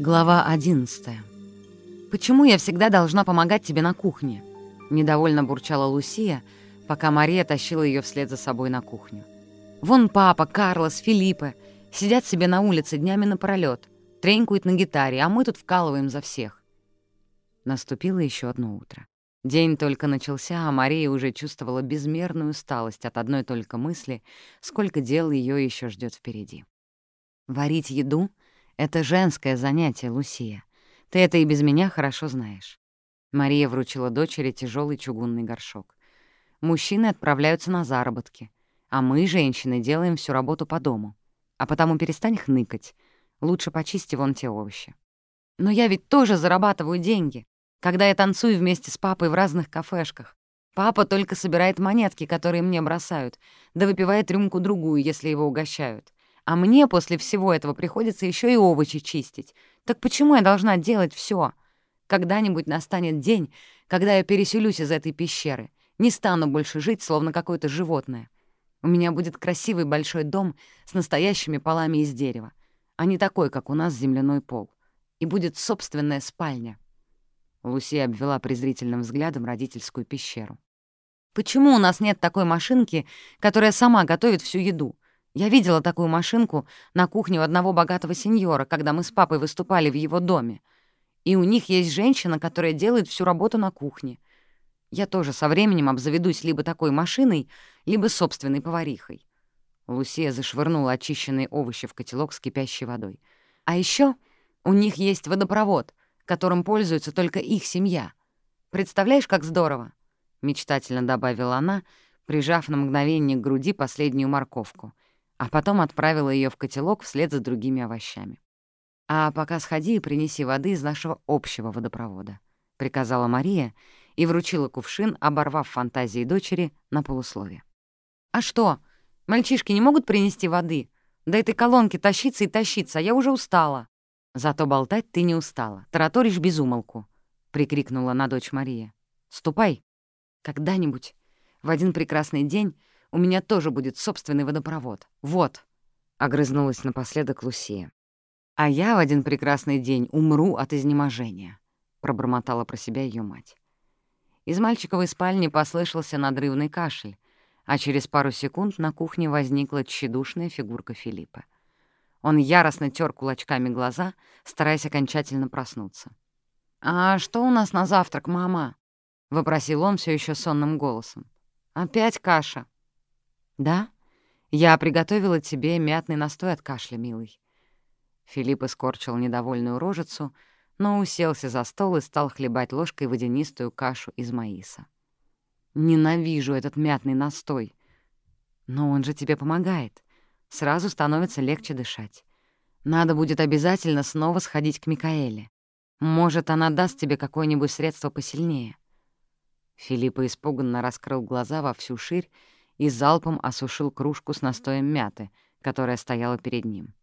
Глава 11 «Почему я всегда должна помогать тебе на кухне?» — недовольно бурчала Лусия, пока Мария тащила ее вслед за собой на кухню. «Вон папа, Карлос, Филиппе сидят себе на улице днями напролёт, тренькают на гитаре, а мы тут вкалываем за всех». Наступило еще одно утро. День только начался, а Мария уже чувствовала безмерную усталость от одной только мысли, сколько дел ее еще ждет впереди. Варить еду — это женское занятие, Лусия. Ты это и без меня хорошо знаешь. Мария вручила дочери тяжелый чугунный горшок. Мужчины отправляются на заработки, а мы, женщины, делаем всю работу по дому. А потому перестань хныкать. Лучше почисти вон те овощи. Но я ведь тоже зарабатываю деньги, когда я танцую вместе с папой в разных кафешках. Папа только собирает монетки, которые мне бросают, да выпивает рюмку-другую, если его угощают. А мне после всего этого приходится еще и овощи чистить. Так почему я должна делать все? Когда-нибудь настанет день, когда я переселюсь из этой пещеры. Не стану больше жить, словно какое-то животное. У меня будет красивый большой дом с настоящими полами из дерева, а не такой, как у нас земляной пол. И будет собственная спальня. Луси обвела презрительным взглядом родительскую пещеру. «Почему у нас нет такой машинки, которая сама готовит всю еду? Я видела такую машинку на кухне у одного богатого сеньора, когда мы с папой выступали в его доме. И у них есть женщина, которая делает всю работу на кухне. Я тоже со временем обзаведусь либо такой машиной, либо собственной поварихой. Лусия зашвырнула очищенные овощи в котелок с кипящей водой. А еще у них есть водопровод, которым пользуется только их семья. Представляешь, как здорово? Мечтательно добавила она, прижав на мгновение к груди последнюю морковку — а потом отправила ее в котелок вслед за другими овощами. «А пока сходи и принеси воды из нашего общего водопровода», — приказала Мария и вручила кувшин, оборвав фантазии дочери на полуслове. «А что, мальчишки не могут принести воды? До этой колонки тащиться и тащиться, а я уже устала». «Зато болтать ты не устала, тараторишь без умолку», — прикрикнула на дочь Мария. «Ступай. Когда-нибудь, в один прекрасный день, у меня тоже будет собственный водопровод. Вот!» — огрызнулась напоследок Лусия. «А я в один прекрасный день умру от изнеможения», — пробормотала про себя ее мать. Из мальчиковой спальни послышался надрывный кашель, а через пару секунд на кухне возникла тщедушная фигурка Филиппа. Он яростно тер кулачками глаза, стараясь окончательно проснуться. «А что у нас на завтрак, мама?» — вопросил он все еще сонным голосом. «Опять каша», «Да? Я приготовила тебе мятный настой от кашля, милый». Филипп искорчил недовольную рожицу, но уселся за стол и стал хлебать ложкой водянистую кашу из маиса. «Ненавижу этот мятный настой. Но он же тебе помогает. Сразу становится легче дышать. Надо будет обязательно снова сходить к Микаэле. Может, она даст тебе какое-нибудь средство посильнее». Филиппа испуганно раскрыл глаза во всю ширь и залпом осушил кружку с настоем мяты, которая стояла перед ним.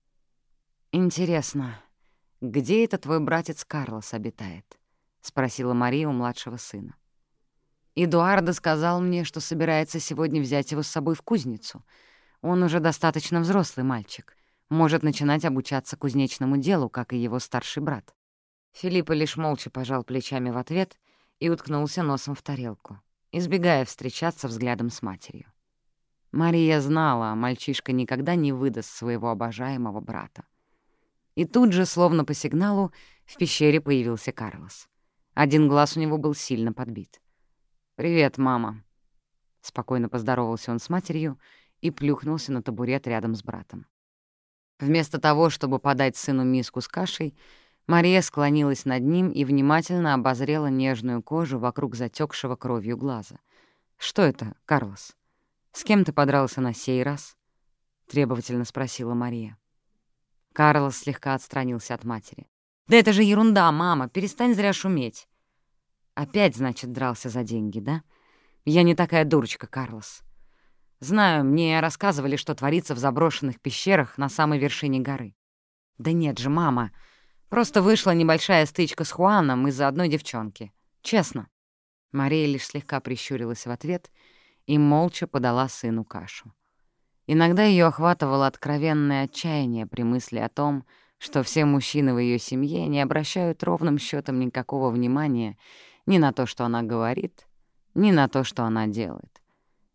«Интересно, где этот твой братец Карлос обитает?» — спросила Мария у младшего сына. «Эдуардо сказал мне, что собирается сегодня взять его с собой в кузницу. Он уже достаточно взрослый мальчик, может начинать обучаться кузнечному делу, как и его старший брат». Филиппа лишь молча пожал плечами в ответ и уткнулся носом в тарелку, избегая встречаться взглядом с матерью. Мария знала, мальчишка никогда не выдаст своего обожаемого брата. И тут же, словно по сигналу, в пещере появился Карлос. Один глаз у него был сильно подбит. «Привет, мама», — спокойно поздоровался он с матерью и плюхнулся на табурет рядом с братом. Вместо того, чтобы подать сыну миску с кашей, Мария склонилась над ним и внимательно обозрела нежную кожу вокруг затекшего кровью глаза. «Что это, Карлос?» «С кем ты подрался на сей раз?» — требовательно спросила Мария. Карлос слегка отстранился от матери. «Да это же ерунда, мама, перестань зря шуметь». «Опять, значит, дрался за деньги, да? Я не такая дурочка, Карлос. Знаю, мне рассказывали, что творится в заброшенных пещерах на самой вершине горы. Да нет же, мама, просто вышла небольшая стычка с Хуаном из-за одной девчонки. Честно». Мария лишь слегка прищурилась в ответ — и молча подала сыну кашу. Иногда ее охватывало откровенное отчаяние при мысли о том, что все мужчины в ее семье не обращают ровным счетом никакого внимания ни на то, что она говорит, ни на то, что она делает.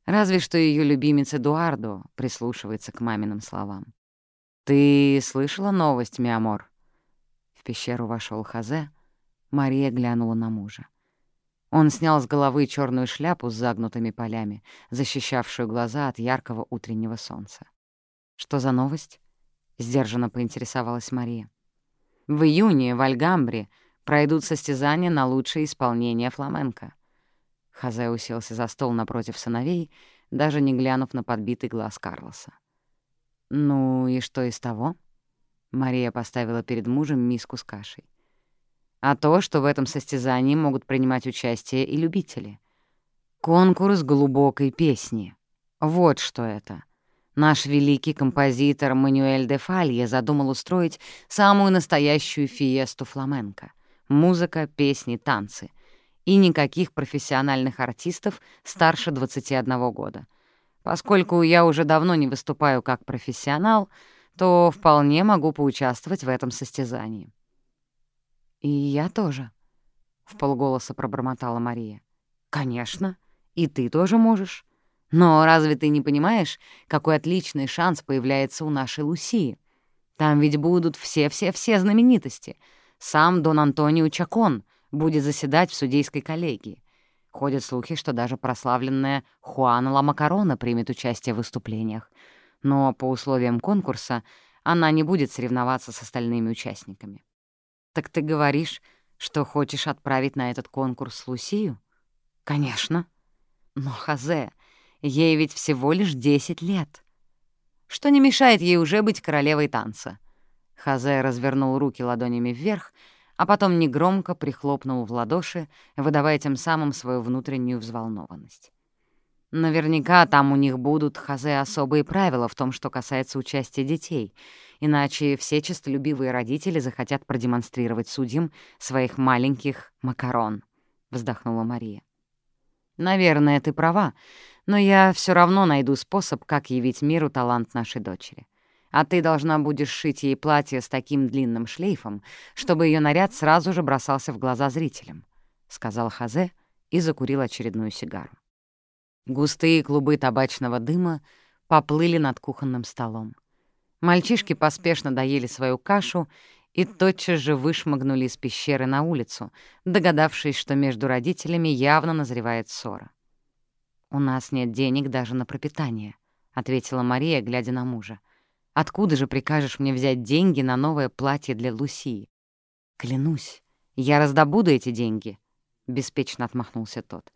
Разве что ее любимец Эдуардо прислушивается к маминым словам. «Ты слышала новость, Mi amor?» В пещеру вошел Хосе. Мария глянула на мужа. Он снял с головы черную шляпу с загнутыми полями, защищавшую глаза от яркого утреннего солнца. «Что за новость?» — сдержанно поинтересовалась Мария. «В июне в Альгамбре пройдут состязания на лучшее исполнение фламенко». Хозяй уселся за стол напротив сыновей, даже не глянув на подбитый глаз Карлоса. «Ну и что из того?» Мария поставила перед мужем миску с кашей. «А то, что в этом состязании могут принимать участие и любители. Конкурс глубокой песни. Вот что это. Наш великий композитор Мануэль де Фалье задумал устроить самую настоящую фиесту фламенко. Музыка, песни, танцы — и никаких профессиональных артистов старше 21 года. Поскольку я уже давно не выступаю как профессионал, то вполне могу поучаствовать в этом состязании. «И я тоже», — в полголоса пробормотала Мария. «Конечно, и ты тоже можешь. Но разве ты не понимаешь, какой отличный шанс появляется у нашей Лусии? Там ведь будут все-все-все знаменитости. Сам Дон Антонио Чакон, будет заседать в судейской коллегии. Ходят слухи, что даже прославленная Хуана Ламакарона примет участие в выступлениях. Но по условиям конкурса она не будет соревноваться с остальными участниками. «Так ты говоришь, что хочешь отправить на этот конкурс Лусию?» «Конечно». «Но, Хазе, ей ведь всего лишь 10 лет. Что не мешает ей уже быть королевой танца?» Хазе развернул руки ладонями вверх, а потом негромко прихлопнул в ладоши, выдавая тем самым свою внутреннюю взволнованность. Наверняка там у них будут, хазе, особые правила в том, что касается участия детей, иначе все честолюбивые родители захотят продемонстрировать судьям своих маленьких макарон, — вздохнула Мария. «Наверное, ты права, но я все равно найду способ, как явить миру талант нашей дочери а ты должна будешь шить ей платье с таким длинным шлейфом, чтобы ее наряд сразу же бросался в глаза зрителям», — сказал Хазе и закурил очередную сигару. Густые клубы табачного дыма поплыли над кухонным столом. Мальчишки поспешно доели свою кашу и тотчас же вышмыгнули из пещеры на улицу, догадавшись, что между родителями явно назревает ссора. «У нас нет денег даже на пропитание», — ответила Мария, глядя на мужа. Откуда же прикажешь мне взять деньги на новое платье для Лусии? Клянусь, я раздобуду эти деньги, — беспечно отмахнулся тот.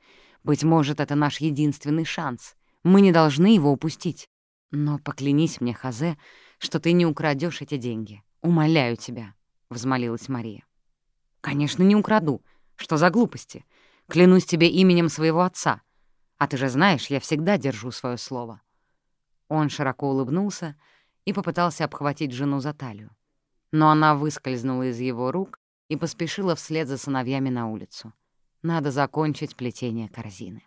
Быть может, это наш единственный шанс. Мы не должны его упустить. Но поклянись мне, Хазе, что ты не украдешь эти деньги. Умоляю тебя, — взмолилась Мария. Конечно, не украду. Что за глупости? Клянусь тебе именем своего отца. А ты же знаешь, я всегда держу свое слово. Он широко улыбнулся, — и попытался обхватить жену за талию. Но она выскользнула из его рук и поспешила вслед за сыновьями на улицу. Надо закончить плетение корзины.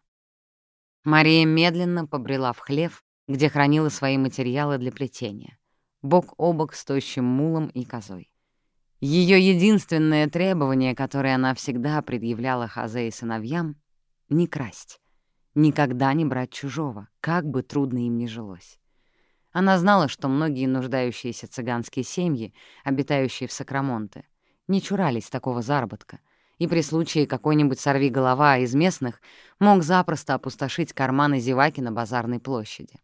Мария медленно побрела в хлев, где хранила свои материалы для плетения, бок о бок с тощим мулом и козой. Ее единственное требование, которое она всегда предъявляла Хазе и сыновьям — не красть, никогда не брать чужого, как бы трудно им ни жилось. Она знала, что многие нуждающиеся цыганские семьи, обитающие в Сакрамонте, не чурались такого заработка, и при случае какой-нибудь сорвиголова из местных мог запросто опустошить карманы зеваки на базарной площади.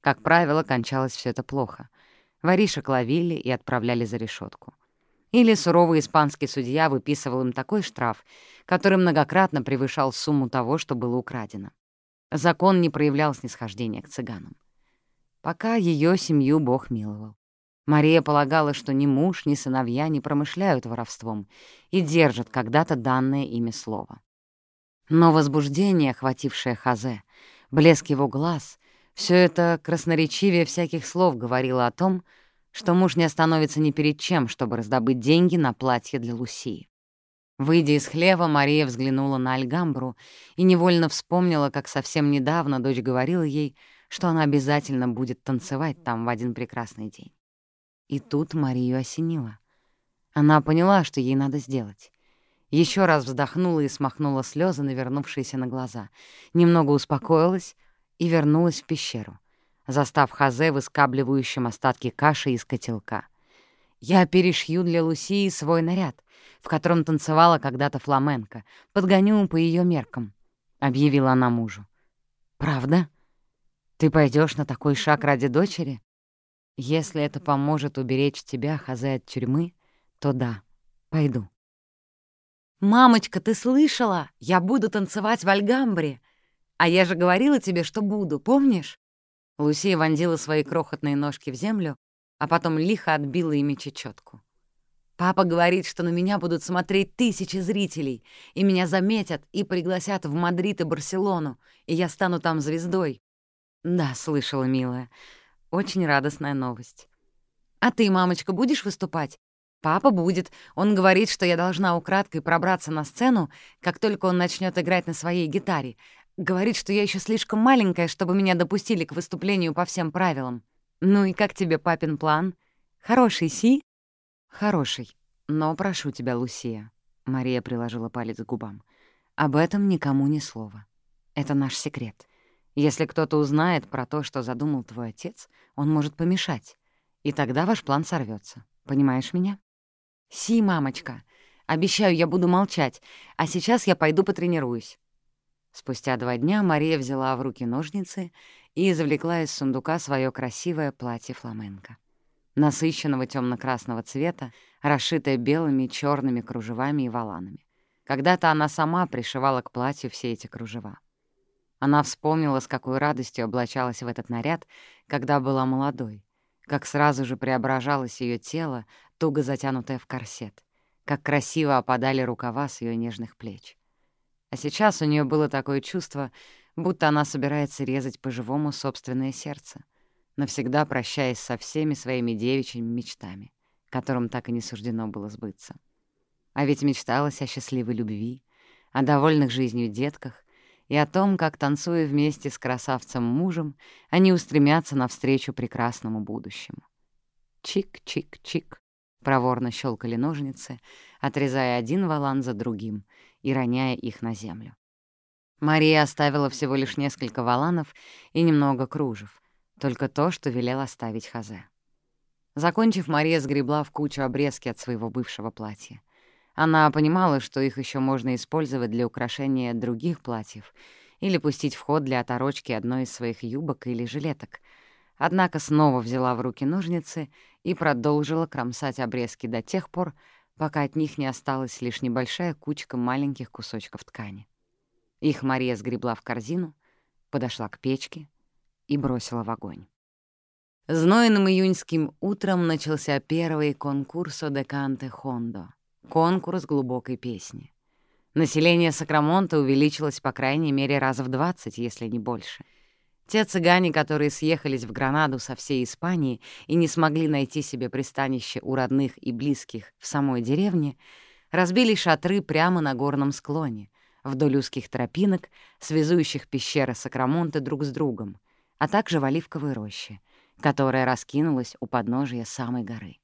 Как правило, кончалось все это плохо. Воришек ловили и отправляли за решетку. Или суровый испанский судья выписывал им такой штраф, который многократно превышал сумму того, что было украдено. Закон не проявлял снисхождения к цыганам. Пока ее семью Бог миловал. Мария полагала, что ни муж, ни сыновья не промышляют воровством и держат когда-то данное ими слово. Но возбуждение, охватившее Хазе, блеск его глаз, все это красноречивее всяких слов говорило о том, что муж не остановится ни перед чем, чтобы раздобыть деньги на платье для Лусии. Выйдя из хлева, Мария взглянула на Альгамбру и невольно вспомнила, как совсем недавно дочь говорила ей, что она обязательно будет танцевать там в один прекрасный день. И тут Марию осенило. Она поняла, что ей надо сделать. Еще раз вздохнула и смахнула слезы, навернувшиеся на глаза. Немного успокоилась и вернулась в пещеру, застав Хазе выскабливающим остатки каши из котелка. «Я перешью для Лусии свой наряд, в котором танцевала когда-то фламенко, подгоню по ее меркам», — объявила она мужу. «Правда? Ты пойдешь на такой шаг ради дочери? Если это поможет уберечь тебя, Хазе, от тюрьмы, то да, пойду». «Мамочка, ты слышала? Я буду танцевать в Альгамбре. А я же говорила тебе, что буду, помнишь?» Лусия вонзила свои крохотные ножки в землю, а потом лихо отбила ими чечетку. «Папа говорит, что на меня будут смотреть тысячи зрителей, и меня заметят и пригласят в Мадрид и Барселону, и я стану там звездой». «Да, слышала, милая. Очень радостная новость». «А ты, мамочка, будешь выступать? «Папа будет. Он говорит, что я должна украдкой пробраться на сцену, как только он начнет играть на своей гитаре. Говорит, что я еще слишком маленькая, чтобы меня допустили к выступлению по всем правилам. Ну и как тебе папин план? Хороший, Си?» «Хороший. Но прошу тебя, Лусия», — Мария приложила палец к губам. «Об этом никому ни слова. Это наш секрет. Если кто-то узнает про то, что задумал твой отец, он может помешать, и тогда ваш план сорвется. Понимаешь меня?» «Си, мамочка. Обещаю, я буду молчать, а сейчас я пойду потренируюсь». Спустя два дня Мария взяла в руки ножницы и извлекла из сундука свое красивое платье фламенко. Насыщенного темно красного цвета, расшитое белыми, черными кружевами и воланами. Когда-то она сама пришивала к платью все эти кружева. Она вспомнила, с какой радостью облачалась в этот наряд, когда была молодой, как сразу же преображалось ее тело, туго затянутое в корсет, как красиво опадали рукава с ее нежных плеч. А сейчас у нее было такое чувство, будто она собирается резать по-живому собственное сердце, навсегда прощаясь со всеми своими девичьими мечтами, которым так и не суждено было сбыться. А ведь мечталась о счастливой любви, о довольных жизнью детках и о том, как, танцуя вместе с красавцем-мужем, они устремятся навстречу прекрасному будущему. Чик-чик-чик. Проворно щелкали ножницы, отрезая один валан за другим и роняя их на землю. Мария оставила всего лишь несколько валанов и немного кружев, только то, что велел оставить Хазе. Закончив, Мария сгребла в кучу обрезки от своего бывшего платья. Она понимала, что их еще можно использовать для украшения других платьев или пустить в ход для оторочки одной из своих юбок или жилеток — однако снова взяла в руки ножницы и продолжила кромсать обрезки до тех пор, пока от них не осталась лишь небольшая кучка маленьких кусочков ткани. Их Мария сгребла в корзину, подошла к печке и бросила в огонь. Знойным июньским утром начался первый конкурсо де канте Хондо — конкурс глубокой песни. Население Сакрамонта увеличилось по крайней мере раза в 20, если не больше — те цыгане, которые съехались в Гранаду со всей Испании и не смогли найти себе пристанище у родных и близких в самой деревне, разбили шатры прямо на горном склоне, вдоль узких тропинок, связующих пещеры Сакрамонте друг с другом, а также в оливковой роще, которая раскинулась у подножия самой горы.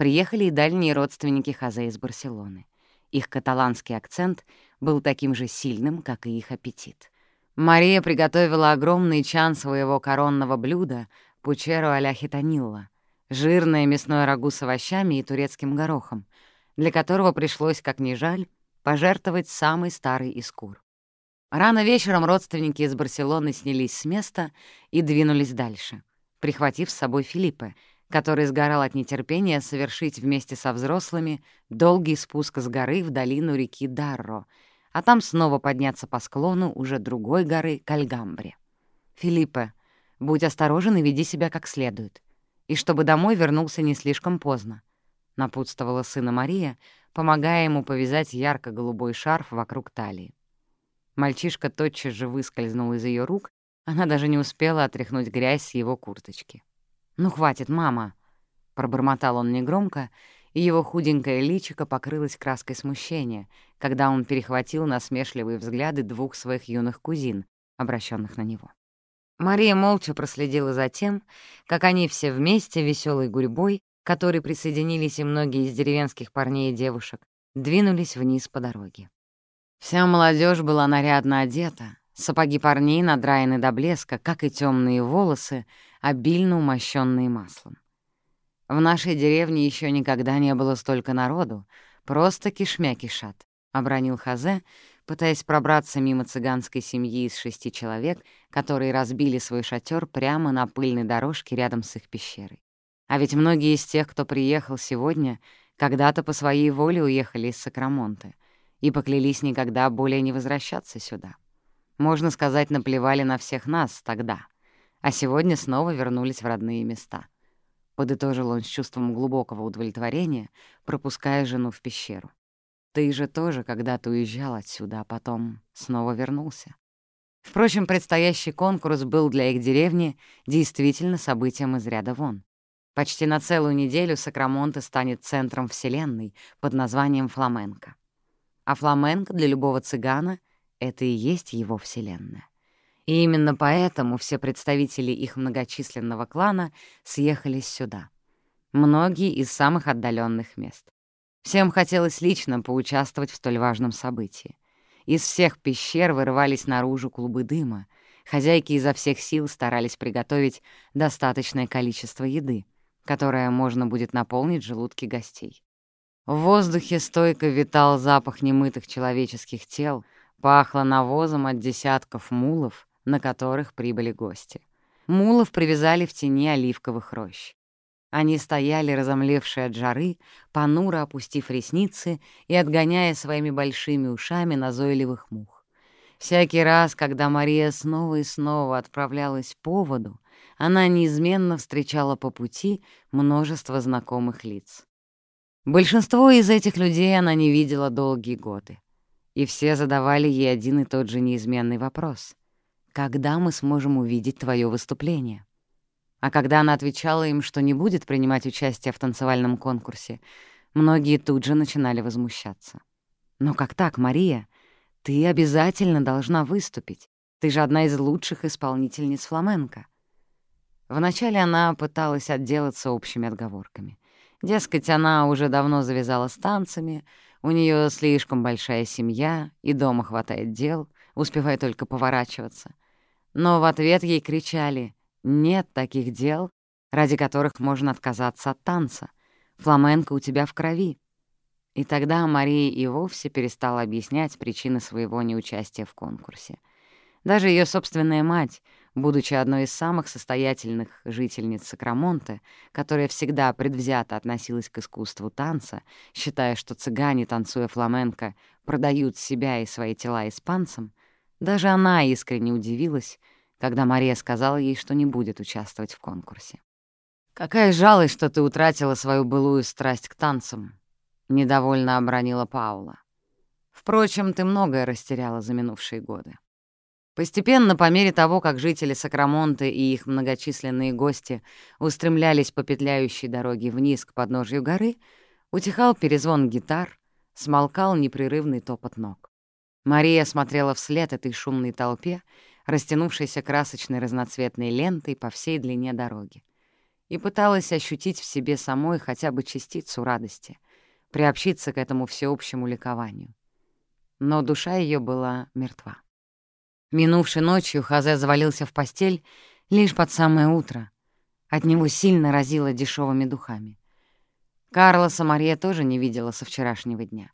Приехали и дальние родственники Хозе из Барселоны. Их каталанский акцент был таким же сильным, как и их аппетит. Мария приготовила огромный чан своего коронного блюда — пучеру а-ля хитонилла, жирное мясное рагу с овощами и турецким горохом, для которого пришлось, как ни жаль, пожертвовать самый старый из кур. Рано вечером родственники из Барселоны снялись с места и двинулись дальше, прихватив с собой Филиппе, который сгорал от нетерпения совершить вместе со взрослыми долгий спуск с горы в долину реки Дарро — а там снова подняться по склону уже другой горы к Альгамбре. «Филиппе, будь осторожен и веди себя как следует. И чтобы домой вернулся не слишком поздно», — напутствовала сына Мария, помогая ему повязать ярко-голубой шарф вокруг талии. Мальчишка тотчас же выскользнул из ее рук, она даже не успела отряхнуть грязь с его курточки. «Ну, хватит, мама!» — пробормотал он негромко, и его худенькое личико покрылось краской смущения, когда он перехватил насмешливые взгляды двух своих юных кузин, обращенных на него. Мария молча проследила за тем, как они все вместе, веселой гурьбой, которой присоединились и многие из деревенских парней и девушек, двинулись вниз по дороге. Вся молодежь была нарядно одета, сапоги парней надраены до блеска, как и темные волосы, обильно умощенные маслом. В нашей деревне еще никогда не было столько народу, просто кишмя кишат, — обронил Хазе, пытаясь пробраться мимо цыганской семьи из шести человек, которые разбили свой шатер прямо на пыльной дорожке рядом с их пещерой. А ведь многие из тех, кто приехал сегодня, когда-то по своей воле уехали из Сакрамонте и поклялись никогда более не возвращаться сюда. Можно сказать, наплевали на всех нас тогда, а сегодня снова вернулись в родные места. Подытожил он с чувством глубокого удовлетворения, пропуская жену в пещеру. Ты же тоже когда-то уезжал отсюда, а потом снова вернулся. Впрочем, предстоящий конкурс был для их деревни действительно событием из ряда вон. Почти на целую неделю Сакрамонте станет центром Вселенной под названием Фламенко. А фламенко для любого цыгана — это и есть его Вселенная. И именно поэтому все представители их многочисленного клана съехались сюда. Многие из самых отдаленных мест. Всем хотелось лично поучаствовать в столь важном событии. Из всех пещер вырывались наружу клубы дыма. Хозяйки изо всех сил старались приготовить достаточное количество еды, которое можно будет наполнить желудки гостей. В воздухе стойко витал запах немытых человеческих тел, пахло навозом от десятков мулов, на которых прибыли гости. Мулов привязали в тени оливковых рощ. Они стояли, разомлевшие от жары, понуро опустив ресницы и отгоняя своими большими ушами назойливых мух. Всякий раз, когда Мария снова и снова отправлялась по воду, она неизменно встречала по пути множество знакомых лиц. Большинство из этих людей она не видела долгие годы, и все задавали ей один и тот же неизменный вопрос — «Когда мы сможем увидеть твое выступление?» А когда она отвечала им, что не будет принимать участие в танцевальном конкурсе, многие тут же начинали возмущаться. «Но как так, Мария? Ты обязательно должна выступить. Ты же одна из лучших исполнительниц фламенко». Вначале она пыталась отделаться общими отговорками. Дескать, она уже давно завязала с танцами, у нее слишком большая семья, и дома хватает дел, успевая только поворачиваться. Но в ответ ей кричали — нет таких дел, ради которых можно отказаться от танца. Фламенко у тебя в крови. И тогда Мария и вовсе перестала объяснять причины своего неучастия в конкурсе. Даже ее собственная мать, будучи одной из самых состоятельных жительниц Сакрамонте, которая всегда предвзято относилась к искусству танца, считая, что цыгане, танцуя фламенко, продают себя и свои тела испанцам, даже она искренне удивилась, когда Мария сказала ей, что не будет участвовать в конкурсе. «Какая жалость, что ты утратила свою былую страсть к танцам», — недовольно обронила Паула. «Впрочем, ты многое растеряла за минувшие годы». Постепенно, по мере того, как жители Сакрамонты и их многочисленные гости устремлялись по петляющей дороге вниз к подножью горы, утихал перезвон гитар, смолкал непрерывный топот ног. Мария смотрела вслед этой шумной толпе растянувшейся красочной разноцветной лентой по всей длине дороги, и пыталась ощутить в себе самой хотя бы частицу радости, приобщиться к этому всеобщему ликованию. Но душа ее была мертва. Минувшей ночью Хазе завалился в постель лишь под самое утро. От него сильно разило дешевыми духами. Карлоса Мария тоже не видела со вчерашнего дня.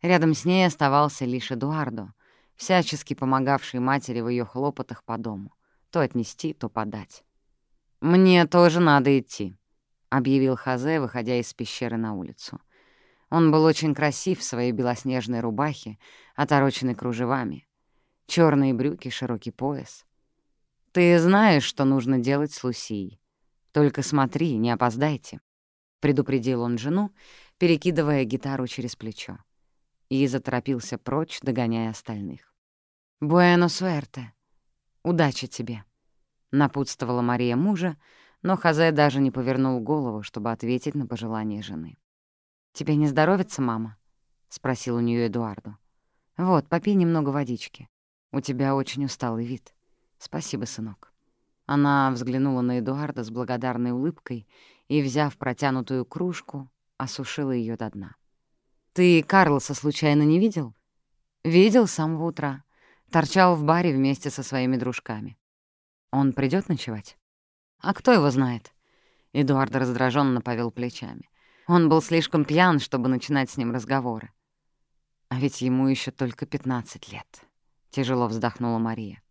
Рядом с ней оставался лишь Эдуардо, всячески помогавший матери в ее хлопотах по дому. То отнести, то подать. «Мне тоже надо идти», — объявил Хазе, выходя из пещеры на улицу. Он был очень красив в своей белоснежной рубахе, отороченной кружевами. Черные брюки, широкий пояс. «Ты знаешь, что нужно делать с Лусией. Только смотри, не опоздайте», — предупредил он жену, перекидывая гитару через плечо. И заторопился прочь, догоняя остальных. «Буэно суэрте! Удачи тебе!» — напутствовала Мария мужа, но Хозе даже не повернул голову, чтобы ответить на пожелание жены. «Тебе не здоровится, мама?» — спросил у нее Эдуарду. «Вот, попей немного водички. У тебя очень усталый вид. Спасибо, сынок». Она взглянула на Эдуарда с благодарной улыбкой и, взяв протянутую кружку, осушила ее до дна. «Ты Карлоса случайно не видел?» «Видел с самого утра. Торчал в баре вместе со своими дружками. Он придет ночевать?» «А кто его знает?» Эдуард раздраженно повел плечами. Он был слишком пьян, чтобы начинать с ним разговоры. А ведь ему еще только 15 лет. Тяжело вздохнула Мария.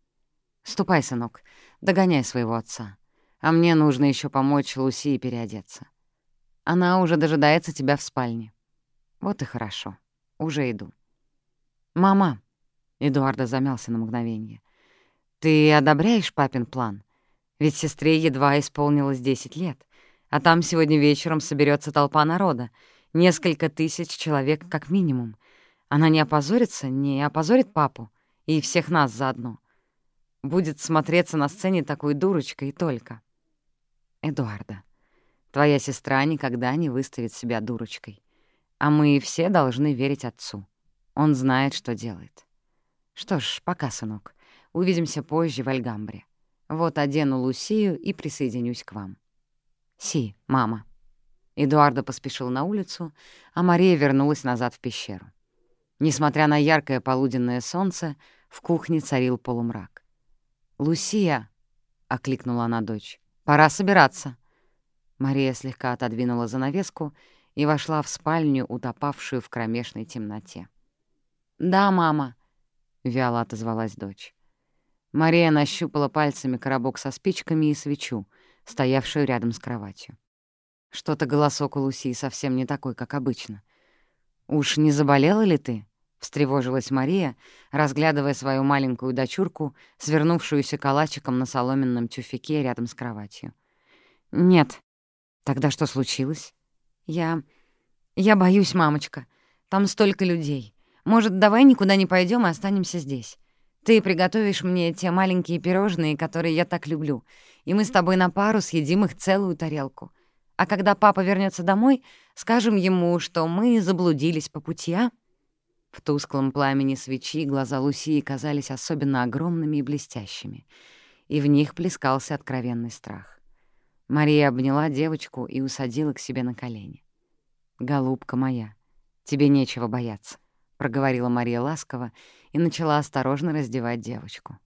«Ступай, сынок, догоняй своего отца. А мне нужно еще помочь Лусии переодеться. Она уже дожидается тебя в спальне». «Вот и хорошо. Уже иду». «Мама», — Эдуарда замялся на мгновение, — «ты одобряешь папин план? Ведь сестре едва исполнилось 10 лет, а там сегодня вечером соберется толпа народа, несколько тысяч человек как минимум. Она не опозорится, не опозорит папу и всех нас заодно. Будет смотреться на сцене такой дурочкой и только. Эдуарда, твоя сестра никогда не выставит себя дурочкой. А мы все должны верить отцу. Он знает, что делает. Что ж, пока, сынок. Увидимся позже в Альгамбре. Вот одену Лусию и присоединюсь к вам. Си, мама. Эдуарда поспешил на улицу, а Мария вернулась назад в пещеру. Несмотря на яркое полуденное солнце, в кухне царил полумрак. «Лусия!» — окликнула она дочь. «Пора собираться!» Мария слегка отодвинула занавеску и вошла в спальню, утопавшую в кромешной темноте. «Да, мама!» — вяло отозвалась дочь. Мария нащупала пальцами коробок со спичками и свечу, стоявшую рядом с кроватью. Что-то голосок у Лусии совсем не такой, как обычно. «Уж не заболела ли ты?» Встревожилась Мария, разглядывая свою маленькую дочурку, свернувшуюся калачиком на соломенном тюфике рядом с кроватью. «Нет». «Тогда что случилось?» «Я... я боюсь, мамочка. Там столько людей. Может, давай никуда не пойдем и останемся здесь? Ты приготовишь мне те маленькие пирожные, которые я так люблю, и мы с тобой на пару съедим их целую тарелку. А когда папа вернется домой, скажем ему, что мы заблудились по пути, а?» В тусклом пламени свечи глаза Лусии казались особенно огромными и блестящими, и в них плескался откровенный страх. Мария обняла девочку и усадила к себе на колени. «Голубка моя, тебе нечего бояться», — проговорила Мария ласково и начала осторожно раздевать девочку.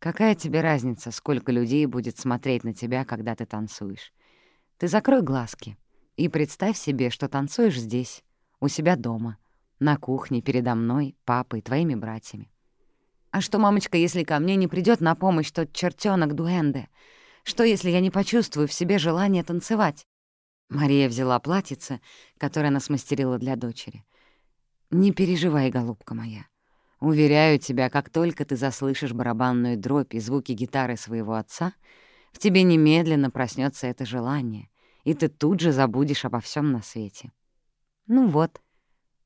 «Какая тебе разница, сколько людей будет смотреть на тебя, когда ты танцуешь? Ты закрой глазки и представь себе, что танцуешь здесь, у себя дома, на кухне, передо мной, папой, твоими братьями. А что, мамочка, если ко мне не придет на помощь тот чертенок Дуэнде? Что, если я не почувствую в себе желание танцевать? Мария взяла платьице, которое она смастерила для дочери. «Не переживай, голубка моя. Уверяю тебя, как только ты заслышишь барабанную дробь и звуки гитары своего отца, в тебе немедленно проснется это желание, и ты тут же забудешь обо всем на свете. Ну вот,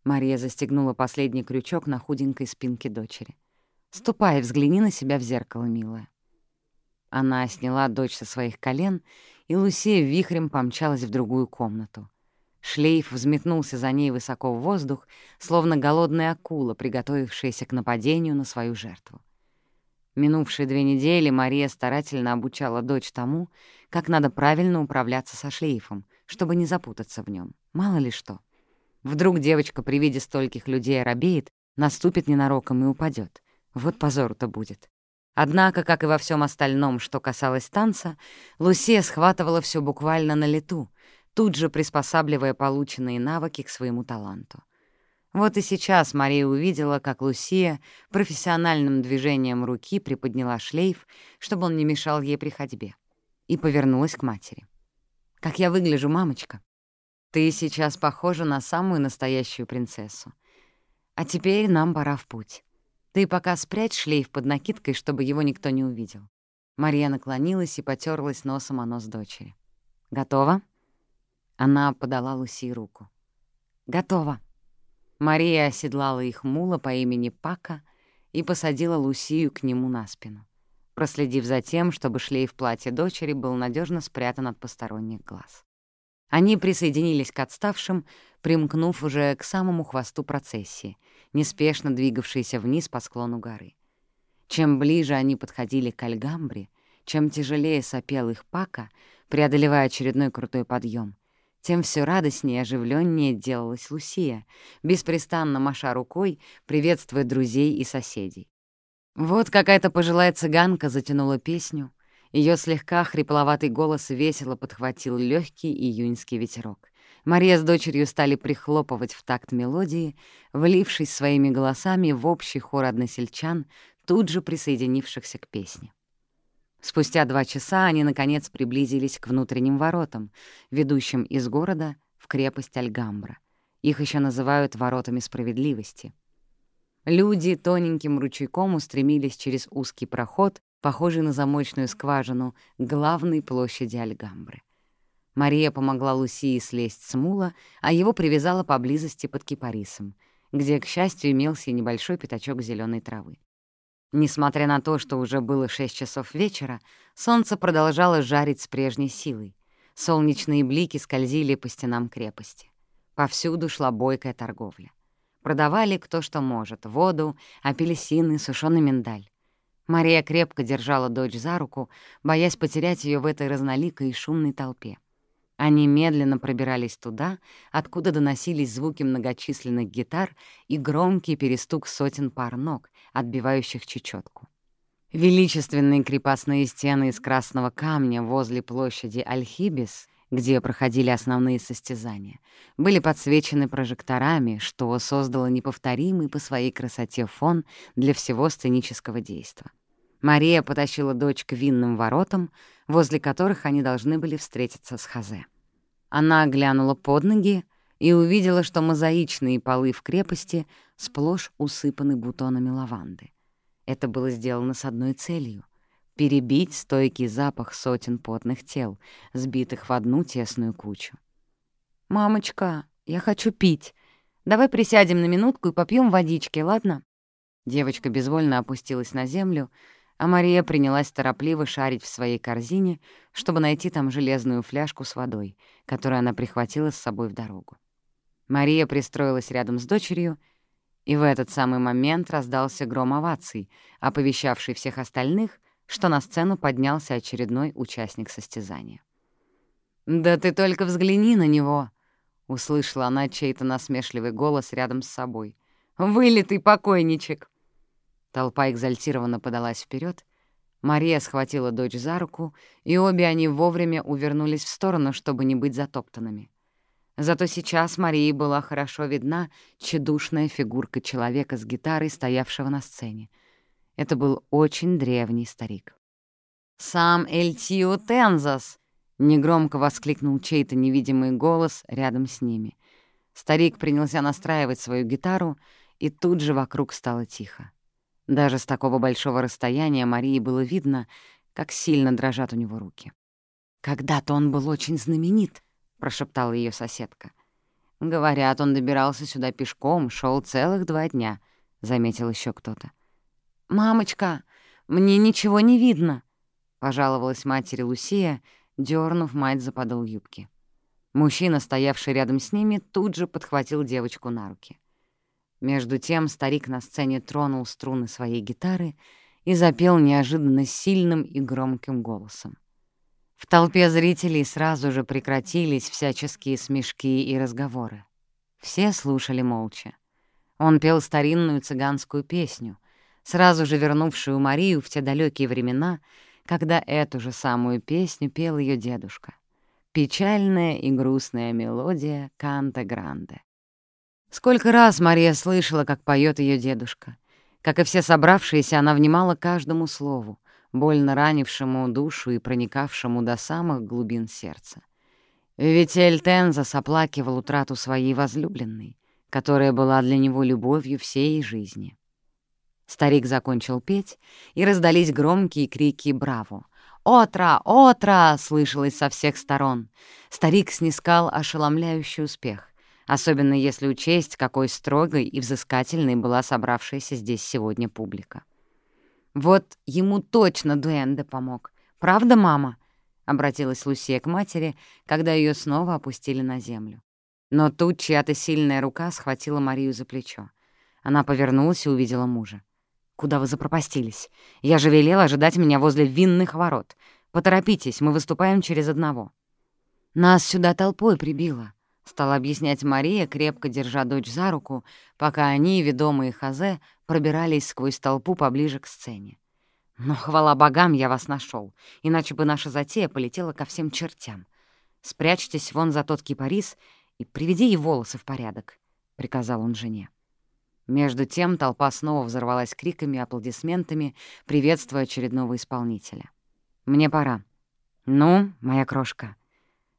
Мария застегнула последний крючок на худенькой спинке дочери. «Ступай, взгляни на себя в зеркало, милая». Она сняла дочь со своих колен, и Лусия вихрем помчалась в другую комнату. Шлейф взметнулся за ней высоко в воздух, словно голодная акула, приготовившаяся к нападению на свою жертву. Минувшие две недели Мария старательно обучала дочь тому, как надо правильно управляться со шлейфом, чтобы не запутаться в нем. Мало ли что. Вдруг девочка при виде стольких людей оробеет, наступит ненароком и упадет. Вот позор-то будет. Однако, как и во всем остальном, что касалось танца, Лусия схватывала все буквально на лету, тут же приспосабливая полученные навыки к своему таланту. Вот и сейчас Мария увидела, как Лусия профессиональным движением руки приподняла шлейф, чтобы он не мешал ей при ходьбе, и повернулась к матери. «Как я выгляжу, мамочка?» Ты сейчас похожа на самую настоящую принцессу. А теперь нам пора в путь. Ты пока спрячь шлейф под накидкой, чтобы его никто не увидел». Мария наклонилась и потерлась носом о нос дочери. «Готова?» Она подала Луси руку. «Готово». Мария оседлала их мула по имени Пака и посадила Лусию к нему на спину, проследив за тем, чтобы шлейф платья дочери был надежно спрятан от посторонних глаз. Они присоединились к отставшим, примкнув уже к самому хвосту процессии, неспешно двигавшейся вниз по склону горы. Чем ближе они подходили к Альгамбре, чем тяжелее сопел их пака, преодолевая очередной крутой подъем, тем все радостнее и оживленнее делалась Лусия, беспрестанно маша рукой, приветствуя друзей и соседей. Вот какая-то пожилая цыганка затянула песню, ее слегка хрипловатый голос весело подхватил легкий июньский ветерок. Мария с дочерью стали прихлопывать в такт мелодии, влившись своими голосами в общий хор односельчан, тут же присоединившихся к песне. Спустя два часа они, наконец, приблизились к внутренним воротам, ведущим из города в крепость Альгамбра. Их еще называют «воротами справедливости». Люди тоненьким ручейком устремились через узкий проход, похожий на замочную скважину, главной площади Альгамбры. Мария помогла Лусии слезть с мула, а его привязала поблизости под кипарисом, где, к счастью, имелся небольшой пятачок зеленой травы. Несмотря на то, что уже было шесть часов вечера, солнце продолжало жарить с прежней силой. Солнечные блики скользили по стенам крепости. Повсюду шла бойкая торговля. Продавали кто что может — воду, апельсины, сушеный миндаль. Мария крепко держала дочь за руку, боясь потерять ее в этой разноликой и шумной толпе. Они медленно пробирались туда, откуда доносились звуки многочисленных гитар и громкий перестук сотен пар ног, отбивающих чечетку. Величественные крепостные стены из красного камня возле площади Альхибис, где проходили основные состязания, были подсвечены прожекторами, что создало неповторимый по своей красоте фон для всего сценического действа. Мария потащила дочь к винным воротам, возле которых они должны были встретиться с Хазе. Она глянула под ноги и увидела, что мозаичные полы в крепости сплошь усыпаны бутонами лаванды. Это было сделано с одной целью — перебить стойкий запах сотен потных тел, сбитых в одну тесную кучу. «Мамочка, я хочу пить. Давай присядем на минутку и попьем водички, ладно?» Девочка безвольно опустилась на землю, а Мария принялась торопливо шарить в своей корзине, чтобы найти там железную фляжку с водой, которую она прихватила с собой в дорогу. Мария пристроилась рядом с дочерью, и в этот самый момент раздался гром оваций, оповещавший всех остальных, что на сцену поднялся очередной участник состязания. «Да ты только взгляни на него!» — услышала она чей-то насмешливый голос рядом с собой. «Вылитый покойничек!» Толпа экзальтированно подалась вперед. Мария схватила дочь за руку, и обе они вовремя увернулись в сторону, чтобы не быть затоптанными. Зато сейчас Марии была хорошо видна тщедушная фигурка человека с гитарой, стоявшего на сцене. Это был очень древний старик. «Сам Эльтио Тензас!» — негромко воскликнул чей-то невидимый голос рядом с ними. Старик принялся настраивать свою гитару, и тут же вокруг стало тихо. Даже с такого большого расстояния Марии было видно, как сильно дрожат у него руки. «Когда-то он был очень знаменит», — прошептала ее соседка. «Говорят, он добирался сюда пешком, шел целых два дня», — заметил еще кто-то. «Мамочка, мне ничего не видно», — пожаловалась матери Лусия, дернув мать за подол юбки. Мужчина, стоявший рядом с ними, тут же подхватил девочку на руки. Между тем старик на сцене тронул струны своей гитары и запел неожиданно сильным и громким голосом. В толпе зрителей сразу же прекратились всяческие смешки и разговоры. Все слушали молча. Он пел старинную цыганскую песню, сразу же вернувшую Марию в те далекие времена, когда эту же самую песню пел ее дедушка. Печальная и грустная мелодия «Канте Гранде». Сколько раз Мария слышала, как поет ее дедушка. Как и все собравшиеся, она внимала каждому слову, больно ранившему душу и проникавшему до самых глубин сердца. Ведь Эльтензас оплакивал утрату своей возлюбленной, которая была для него любовью всей жизни. Старик закончил петь, и раздались громкие крики «Браво!». «Отра! Отра!» — слышалось со всех сторон. Старик снискал ошеломляющий успех особенно если учесть, какой строгой и взыскательной была собравшаяся здесь сегодня публика. «Вот ему точно Дуэнде помог. Правда, мама?» — обратилась Лусия к матери, когда ее снова опустили на землю. Но тут чья-то сильная рука схватила Марию за плечо. Она повернулась и увидела мужа. «Куда вы запропастились? Я же велел ожидать меня возле винных ворот. Поторопитесь, мы выступаем через одного». «Нас сюда толпой прибило», — стала объяснять Мария, крепко держа дочь за руку, пока они, ведомые Хазе, пробирались сквозь толпу поближе к сцене. «Но, хвала богам, я вас нашел, иначе бы наша затея полетела ко всем чертям. Спрячьтесь вон за тот кипарис и приведи ей волосы в порядок», — приказал он жене. Между тем толпа снова взорвалась криками и аплодисментами, приветствуя очередного исполнителя. «Мне пора». «Ну, моя крошка».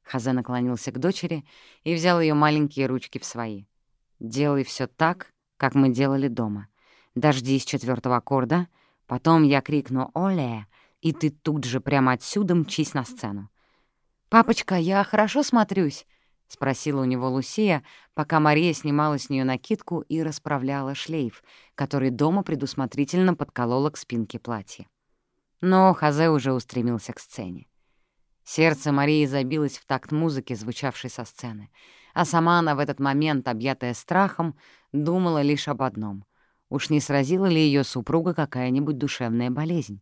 Хазе наклонился к дочери и взял ее маленькие ручки в свои. «Делай все так, как мы делали дома. Дождись четвертого аккорда, потом я крикну «Оле!» и ты тут же прямо отсюда мчись на сцену. «Папочка, я хорошо смотрюсь?» — спросила у него Лусия, пока Мария снимала с нее накидку и расправляла шлейф, который дома предусмотрительно подколола к спинке платья. Но Хазе уже устремился к сцене. Сердце Марии забилось в такт музыки, звучавшей со сцены, а сама она в этот момент, объятая страхом, думала лишь об одном. Уж не сразила ли ее супруга какая-нибудь душевная болезнь?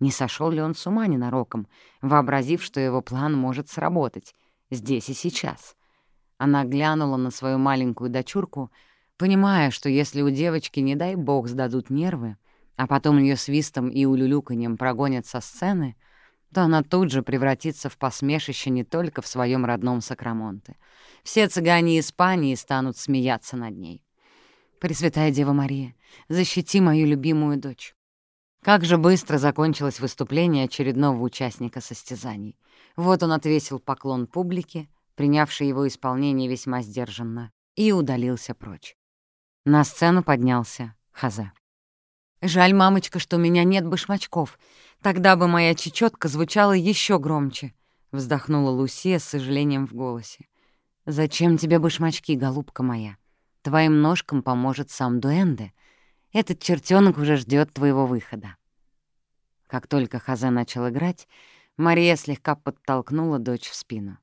Не сошел ли он с ума ненароком, вообразив, что его план может сработать здесь и сейчас — она глянула на свою маленькую дочурку, понимая, что если у девочки, не дай бог, сдадут нервы, а потом ее свистом и улюлюканьем прогонят со сцены, то она тут же превратится в посмешище не только в своем родном Сакрамонте. Все цыгане Испании станут смеяться над ней. Пресвятая Дева Мария, защити мою любимую дочь. Как же быстро закончилось выступление очередного участника состязаний. Вот он отвесил поклон публике, принявший его исполнение весьма сдержанно, и удалился прочь. На сцену поднялся Хазе. «Жаль, мамочка, что у меня нет башмачков. Тогда бы моя чечётка звучала еще громче», — вздохнула Лусия с сожалением в голосе. «Зачем тебе башмачки, голубка моя? Твоим ножкам поможет сам Дуэнде. Этот чертенок уже ждет твоего выхода». Как только Хазе начал играть, Мария слегка подтолкнула дочь в спину.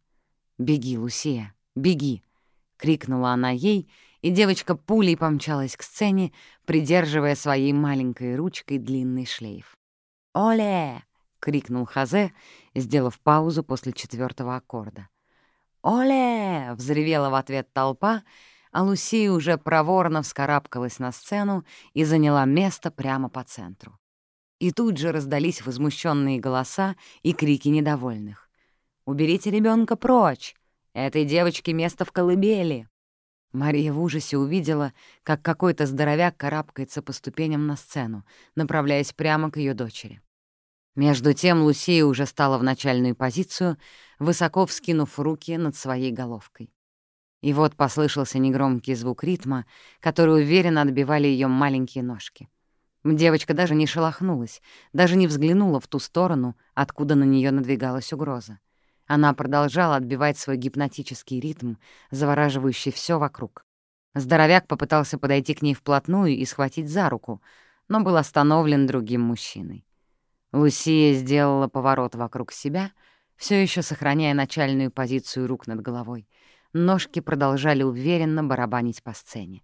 «Беги, Лусия, беги!» — крикнула она ей, и девочка пулей помчалась к сцене, придерживая своей маленькой ручкой длинный шлейф. «Оле!» — крикнул Хазе, сделав паузу после четвертого аккорда. «Оле!» — взревела в ответ толпа, а Лусия уже проворно вскарабкалась на сцену и заняла место прямо по центру. И тут же раздались возмущенные голоса и крики недовольных. Уберите ребенка прочь! Этой девочке место в колыбели!» Мария в ужасе увидела, как какой-то здоровяк карабкается по ступеням на сцену, направляясь прямо к ее дочери. Между тем Лусия уже стала в начальную позицию, высоко вскинув руки над своей головкой. И вот послышался негромкий звук ритма, который уверенно отбивали ее маленькие ножки. Девочка даже не шелохнулась, даже не взглянула в ту сторону, откуда на нее надвигалась угроза. Она продолжала отбивать свой гипнотический ритм, завораживающий все вокруг. Здоровяк попытался подойти к ней вплотную и схватить за руку, но был остановлен другим мужчиной. Лусия сделала поворот вокруг себя, все еще сохраняя начальную позицию рук над головой. Ножки продолжали уверенно барабанить по сцене.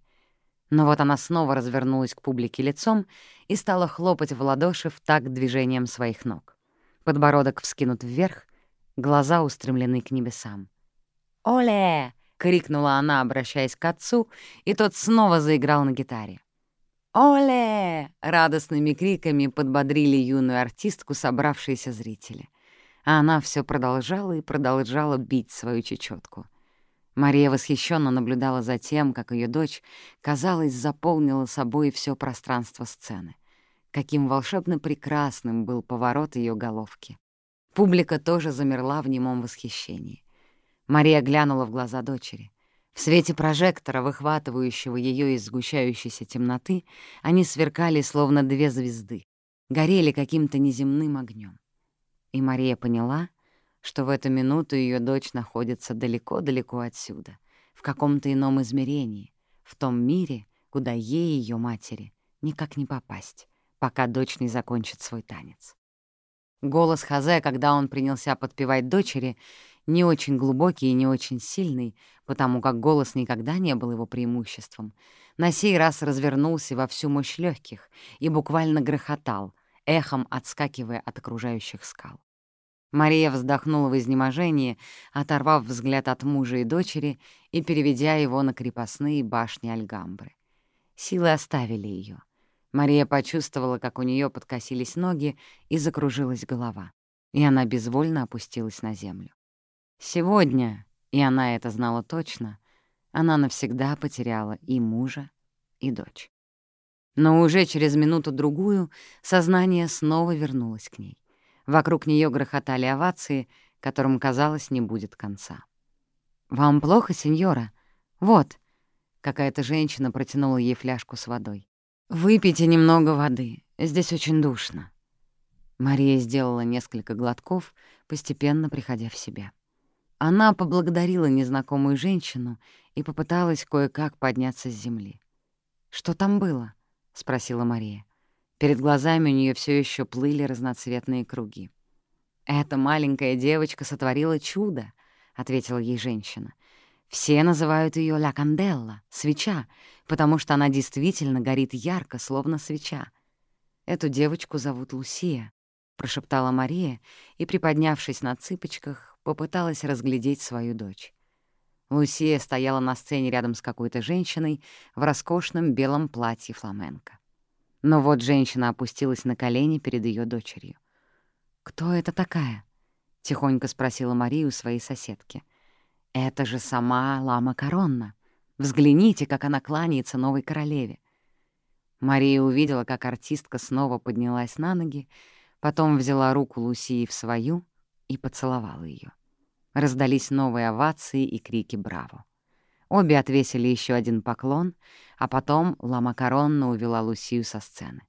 Но вот она снова развернулась к публике лицом и стала хлопать в ладоши в такт движением своих ног. Подбородок вскинут вверх, глаза устремлены к небесам. «Оле!» — крикнула она, обращаясь к отцу, и тот снова заиграл на гитаре. «Оле!» — радостными криками подбодрили юную артистку собравшиеся зрители. А она все продолжала и продолжала бить свою чечетку. Мария восхищенно наблюдала за тем, как ее дочь, казалось, заполнила собой все пространство сцены. Каким волшебно прекрасным был поворот ее головки. Публика тоже замерла в немом восхищении. Мария глянула в глаза дочери. В свете прожектора, выхватывающего ее из сгущающейся темноты, они сверкали, словно две звезды, горели каким-то неземным огнем. И Мария поняла, что в эту минуту ее дочь находится далеко-далеко отсюда, в каком-то ином измерении, в том мире, куда ей, ее матери, никак не попасть, пока дочь не закончит свой танец. Голос Хазе, когда он принялся подпевать дочери, не очень глубокий и не очень сильный, потому как голос никогда не был его преимуществом, на сей раз развернулся во всю мощь легких и буквально грохотал, эхом отскакивая от окружающих скал. Мария вздохнула в изнеможении, оторвав взгляд от мужа и дочери и переведя его на крепостные башни Альгамбры. Силы оставили ее. Мария почувствовала, как у нее подкосились ноги и закружилась голова, и она безвольно опустилась на землю. Сегодня, и она это знала точно, она навсегда потеряла и мужа, и дочь. Но уже через минуту-другую сознание снова вернулось к ней. Вокруг нее грохотали овации, которым, казалось, не будет конца. «Вам плохо, сеньора? Вот». Какая-то женщина протянула ей фляжку с водой. «Выпейте немного воды, здесь очень душно». Мария сделала несколько глотков, постепенно приходя в себя. Она поблагодарила незнакомую женщину и попыталась кое-как подняться с земли. «Что там было?» — спросила Мария. Перед глазами у нее все еще плыли разноцветные круги. «Эта маленькая девочка сотворила чудо», — ответила ей женщина. «Все называют ее «ля канделла» — свеча, потому что она действительно горит ярко, словно свеча. Эту девочку зовут Лусия», — прошептала Мария и, приподнявшись на цыпочках, попыталась разглядеть свою дочь. Лусия стояла на сцене рядом с какой-то женщиной в роскошном белом платье фламенко. Но вот женщина опустилась на колени перед ее дочерью. «Кто это такая?» — тихонько спросила Мария у своей соседки. «Это же сама лама Коронна. Взгляните, как она кланяется новой королеве». Мария увидела, как артистка снова поднялась на ноги, потом взяла руку Лусии в свою и поцеловала ее. Раздались новые овации и крики «Браво!». Обе отвесили еще один поклон, а потом Лама Коронна увела Лусию со сцены.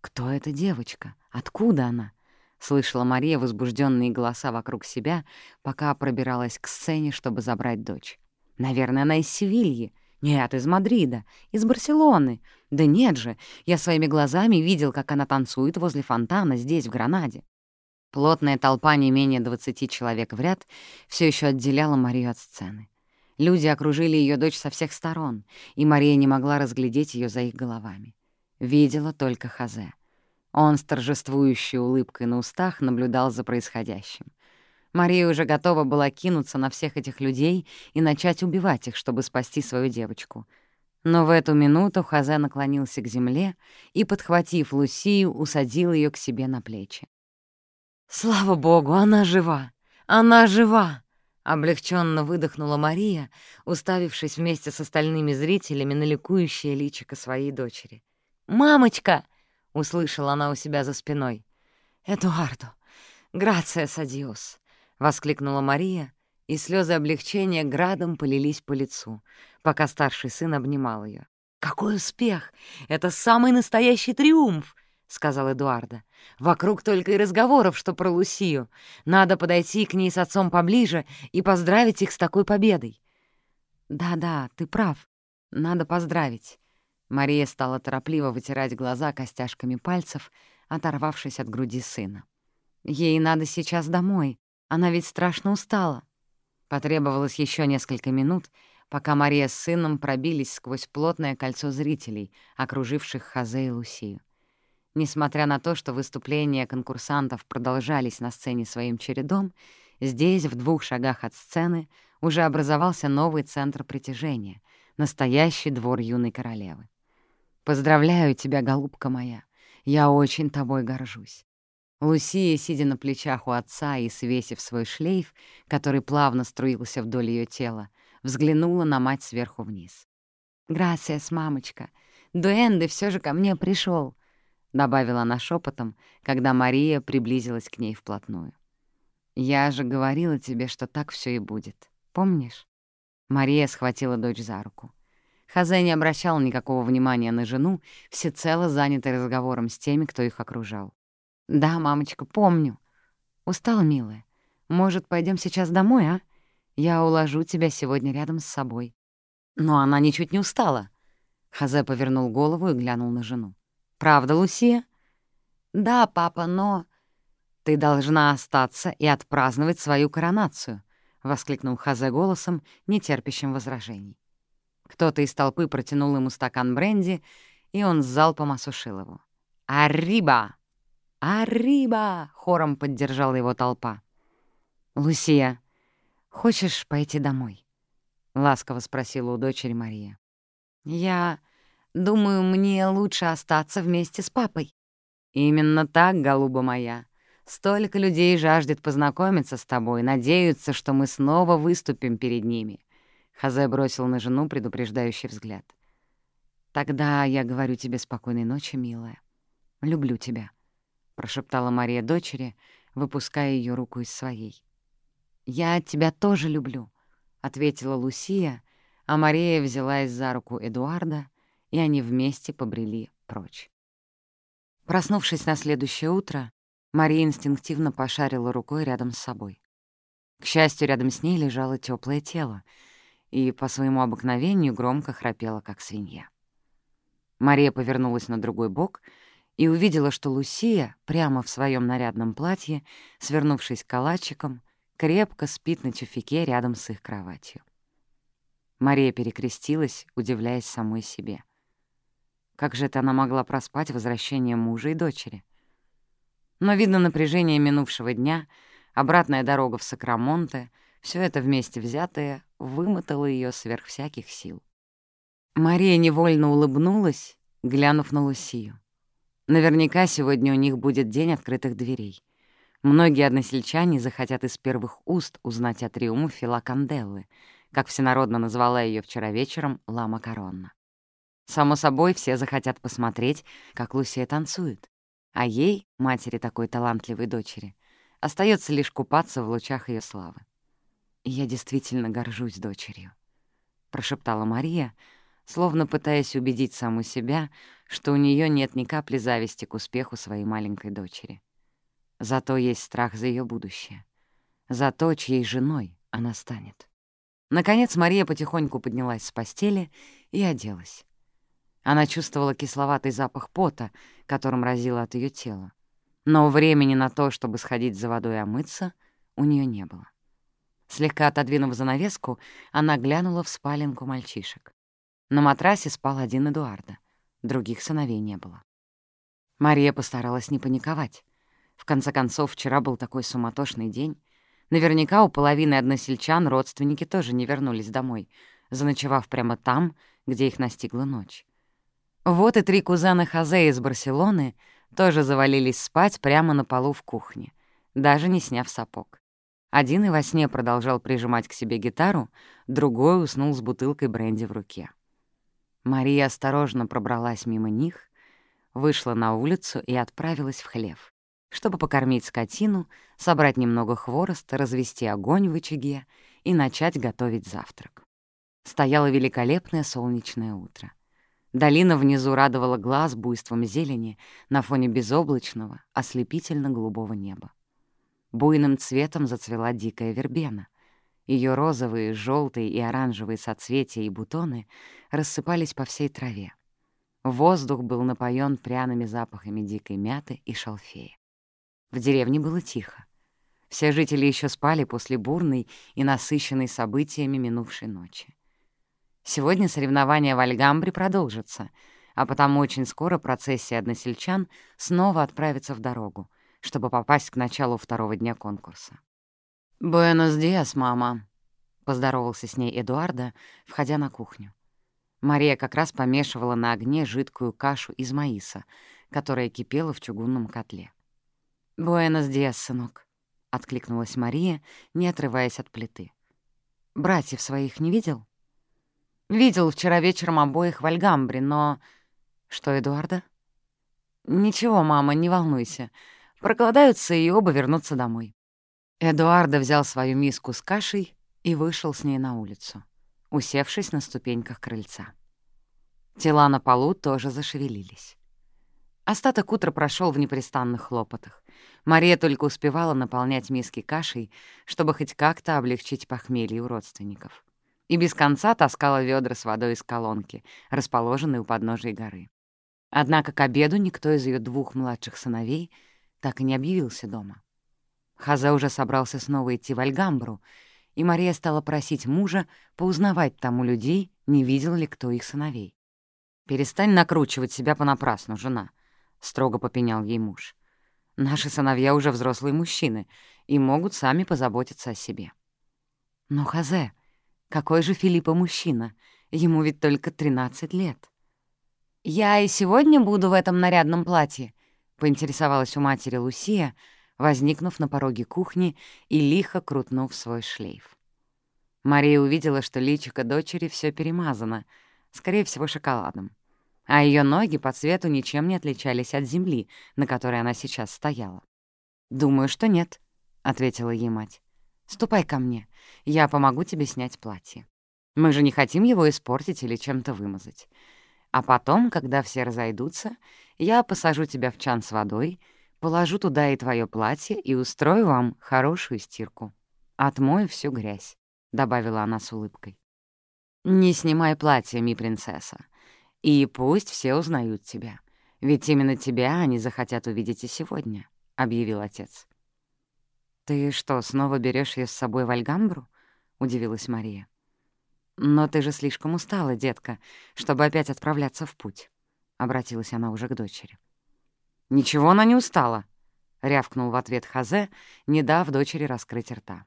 «Кто эта девочка? Откуда она?» — слышала Мария возбужденные голоса вокруг себя, пока пробиралась к сцене, чтобы забрать дочь. «Наверное, она из Севильи. Нет, из Мадрида, из Барселоны. Да нет же, я своими глазами видел, как она танцует возле фонтана здесь, в Гранаде». Плотная толпа не менее двадцати человек в ряд все еще отделяла Марию от сцены. Люди окружили ее дочь со всех сторон, и Мария не могла разглядеть ее за их головами. Видела только Хазе. Он с торжествующей улыбкой на устах наблюдал за происходящим. Мария уже готова была кинуться на всех этих людей и начать убивать их, чтобы спасти свою девочку. Но в эту минуту Хазе наклонился к земле и, подхватив Лусию, усадил ее к себе на плечи. «Слава богу, она жива! Она жива!» Облегченно выдохнула Мария, уставившись вместе с остальными зрителями на ликующее личико своей дочери. «Мамочка!» — услышала она у себя за спиной. «Эдуардо! Грация садиос!» — воскликнула Мария, и слезы облегчения градом полились по лицу, пока старший сын обнимал ее. «Какой успех! Это самый настоящий триумф! — сказал Эдуарда. «Вокруг только и разговоров, что про Лусию. Надо подойти к ней с отцом поближе и поздравить их с такой победой». «Да-да, ты прав. Надо поздравить». Мария стала торопливо вытирать глаза костяшками пальцев, оторвавшись от груди сына. «Ей надо сейчас домой. Она ведь страшно устала». Потребовалось еще несколько минут, пока Мария с сыном пробились сквозь плотное кольцо зрителей, окруживших Хазе и Лусию. Несмотря на то, что выступления конкурсантов продолжались на сцене своим чередом, здесь, в двух шагах от сцены, уже образовался новый центр притяжения — настоящий двор юной королевы. «Поздравляю тебя, голубка моя! Я очень тобой горжусь!» Лусия, сидя на плечах у отца и свесив свой шлейф, который плавно струился вдоль ее тела, взглянула на мать сверху вниз. «Грасиас, мамочка! Дуэнде все же ко мне пришел. — добавила она шепотом, когда Мария приблизилась к ней вплотную. «Я же говорила тебе, что так все и будет. Помнишь?» Мария схватила дочь за руку. Хазе не обращал никакого внимания на жену, всецело занятый разговором с теми, кто их окружал. «Да, мамочка, помню. Устала, милая. Может, пойдем сейчас домой, а? Я уложу тебя сегодня рядом с собой». Но она ничуть не устала. Хазе повернул голову и глянул на жену. Правда, Лусия?» «Да, папа, но...» «Ты должна остаться и отпраздновать свою коронацию», — воскликнул Хазе голосом, нетерпящим возражений. Кто-то из толпы протянул ему стакан бренди, и он с залпом осушил его. «Арриба! Арриба!» — хором поддержала его толпа. «Лусия, хочешь пойти домой?» — ласково спросила у дочери Мария. «Я думаю, мне лучше остаться вместе с папой». «Именно так, голуба моя. Столько людей жаждет познакомиться с тобой, надеются, что мы снова выступим перед ними». Хазе бросил на жену предупреждающий взгляд. «Тогда я говорю тебе спокойной ночи, милая. Люблю тебя», — прошептала Мария дочери, выпуская ее руку из своей. «Я тебя тоже люблю», — ответила Лусия, а Мария взялась за руку Эдуарда, и они вместе побрели прочь. Проснувшись на следующее утро, Мария инстинктивно пошарила рукой рядом с собой. К счастью, рядом с ней лежало теплое тело, и по своему обыкновению громко храпела, как свинья. Мария повернулась на другой бок и увидела, что Лусия прямо в своем нарядном платье, свернувшись калачиком, крепко спит на тюфике рядом с их кроватью. Мария перекрестилась, удивляясь самой себе. Как же это она могла проспать возвращение мужа и дочери? Но, видно, напряжение минувшего дня, обратная дорога в Сакрамонте, все это вместе взятое вымотало ее сверх всяких сил. Мария невольно улыбнулась, глянув на Лусию. Наверняка сегодня у них будет день открытых дверей. Многие односельчане захотят из первых уст узнать о триумфе Ла Канделлы, как всенародно назвала ее вчера вечером Лама Коронна. Само собой, все захотят посмотреть, как Лусия танцует. А ей, матери такой талантливой дочери, остается лишь купаться в лучах ее славы. Я действительно горжусь дочерью, — прошептала Мария, словно пытаясь убедить саму себя, что у нее нет ни капли зависти к успеху своей маленькой дочери. Зато есть страх за ее будущее. За то, чьей женой она станет. Наконец Мария потихоньку поднялась с постели и оделась. Она чувствовала кисловатый запах пота, которым разило от ее тела. Но времени на то, чтобы сходить за водой и омыться, у нее не было. Слегка отодвинув занавеску, она глянула в спаленку мальчишек. На матрасе спал один Эдуарда, других сыновей не было. Мария постаралась не паниковать. В конце концов, вчера был такой суматошный день. Наверняка у половины односельчан родственники тоже не вернулись домой, заночевав прямо там, где их настигла ночь. Вот и три кузена Хозе из Барселоны тоже завалились спать прямо на полу в кухне, даже не сняв сапог. Один и во сне продолжал прижимать к себе гитару, другой уснул с бутылкой бренди в руке. Мария осторожно пробралась мимо них, вышла на улицу и отправилась в хлев чтобы покормить скотину, собрать немного хвороста, развести огонь в очаге и начать готовить завтрак. Стояло великолепное солнечное утро. Долина внизу радовала глаз буйством зелени на фоне безоблачного, ослепительно-голубого неба. Буйным цветом зацвела дикая вербена. Ее розовые, желтые и оранжевые соцветия и бутоны рассыпались по всей траве. Воздух был напоен пряными запахами дикой мяты и шалфея. В деревне было тихо. Все жители еще спали после бурной и насыщенной событиями минувшей ночи. Сегодня соревнования в Альгамбре продолжатся, а потому очень скоро процессия односельчан снова отправится в дорогу, чтобы попасть к началу второго дня конкурса. «Буэнос диас, мама», — поздоровался с ней Эдуарда, входя на кухню. Мария как раз помешивала на огне жидкую кашу из маиса, которая кипела в чугунном котле. «Буэнос диас, сынок», — откликнулась Мария, не отрываясь от плиты. «Братьев своих не видел?» «Видел вчера вечером обоих в Альгамбре, но...» «Что, Эдуарда?» «Ничего, мама, не волнуйся. Прокладаются и оба вернутся домой». Эдуарда взял свою миску с кашей и вышел с ней на улицу, усевшись на ступеньках крыльца. Тела на полу тоже зашевелились. Остаток утра прошел в непрестанных хлопотах. Мария только успевала наполнять миски кашей, чтобы хоть как-то облегчить похмелье у родственников. И без конца таскала ведра с водой из колонки, расположенной у подножия горы. Однако к обеду никто из ее двух младших сыновей так и не объявился дома. Хаза уже собрался снова идти в Альгамбру, и Мария стала просить мужа поузнавать там у людей, не видел ли кто их сыновей. «Перестань накручивать себя понапрасну, жена», — строго попенял ей муж. «Наши сыновья уже взрослые мужчины и могут сами позаботиться о себе». «Но, Хазе, какой же Филиппа мужчина? Ему ведь только 13 лет». «Я и сегодня буду в этом нарядном платье», — поинтересовалась у матери Лусия, возникнув на пороге кухни и лихо крутнув свой шлейф. Мария увидела, что личико дочери все перемазано, скорее всего, шоколадом, а ее ноги по цвету ничем не отличались от земли, на которой она сейчас стояла. «Думаю, что нет», — ответила ей мать. «Ступай ко мне, я помогу тебе снять платье. Мы же не хотим его испортить или чем-то вымазать. А потом, когда все разойдутся, я посажу тебя в чан с водой, положу туда и твое платье и устрою вам хорошую стирку. Отмою всю грязь», — добавила она с улыбкой. «Не снимай платье, ми принцесса, и пусть все узнают тебя, ведь именно тебя они захотят увидеть и сегодня», — объявил отец. «Ты что, снова берешь ее с собой в Альгамбру?» — удивилась Мария. «Но ты же слишком устала, детка, чтобы опять отправляться в путь», — обратилась она уже к дочери. «Ничего она не устала», — рявкнул в ответ Хазе, не дав дочери раскрыть рта.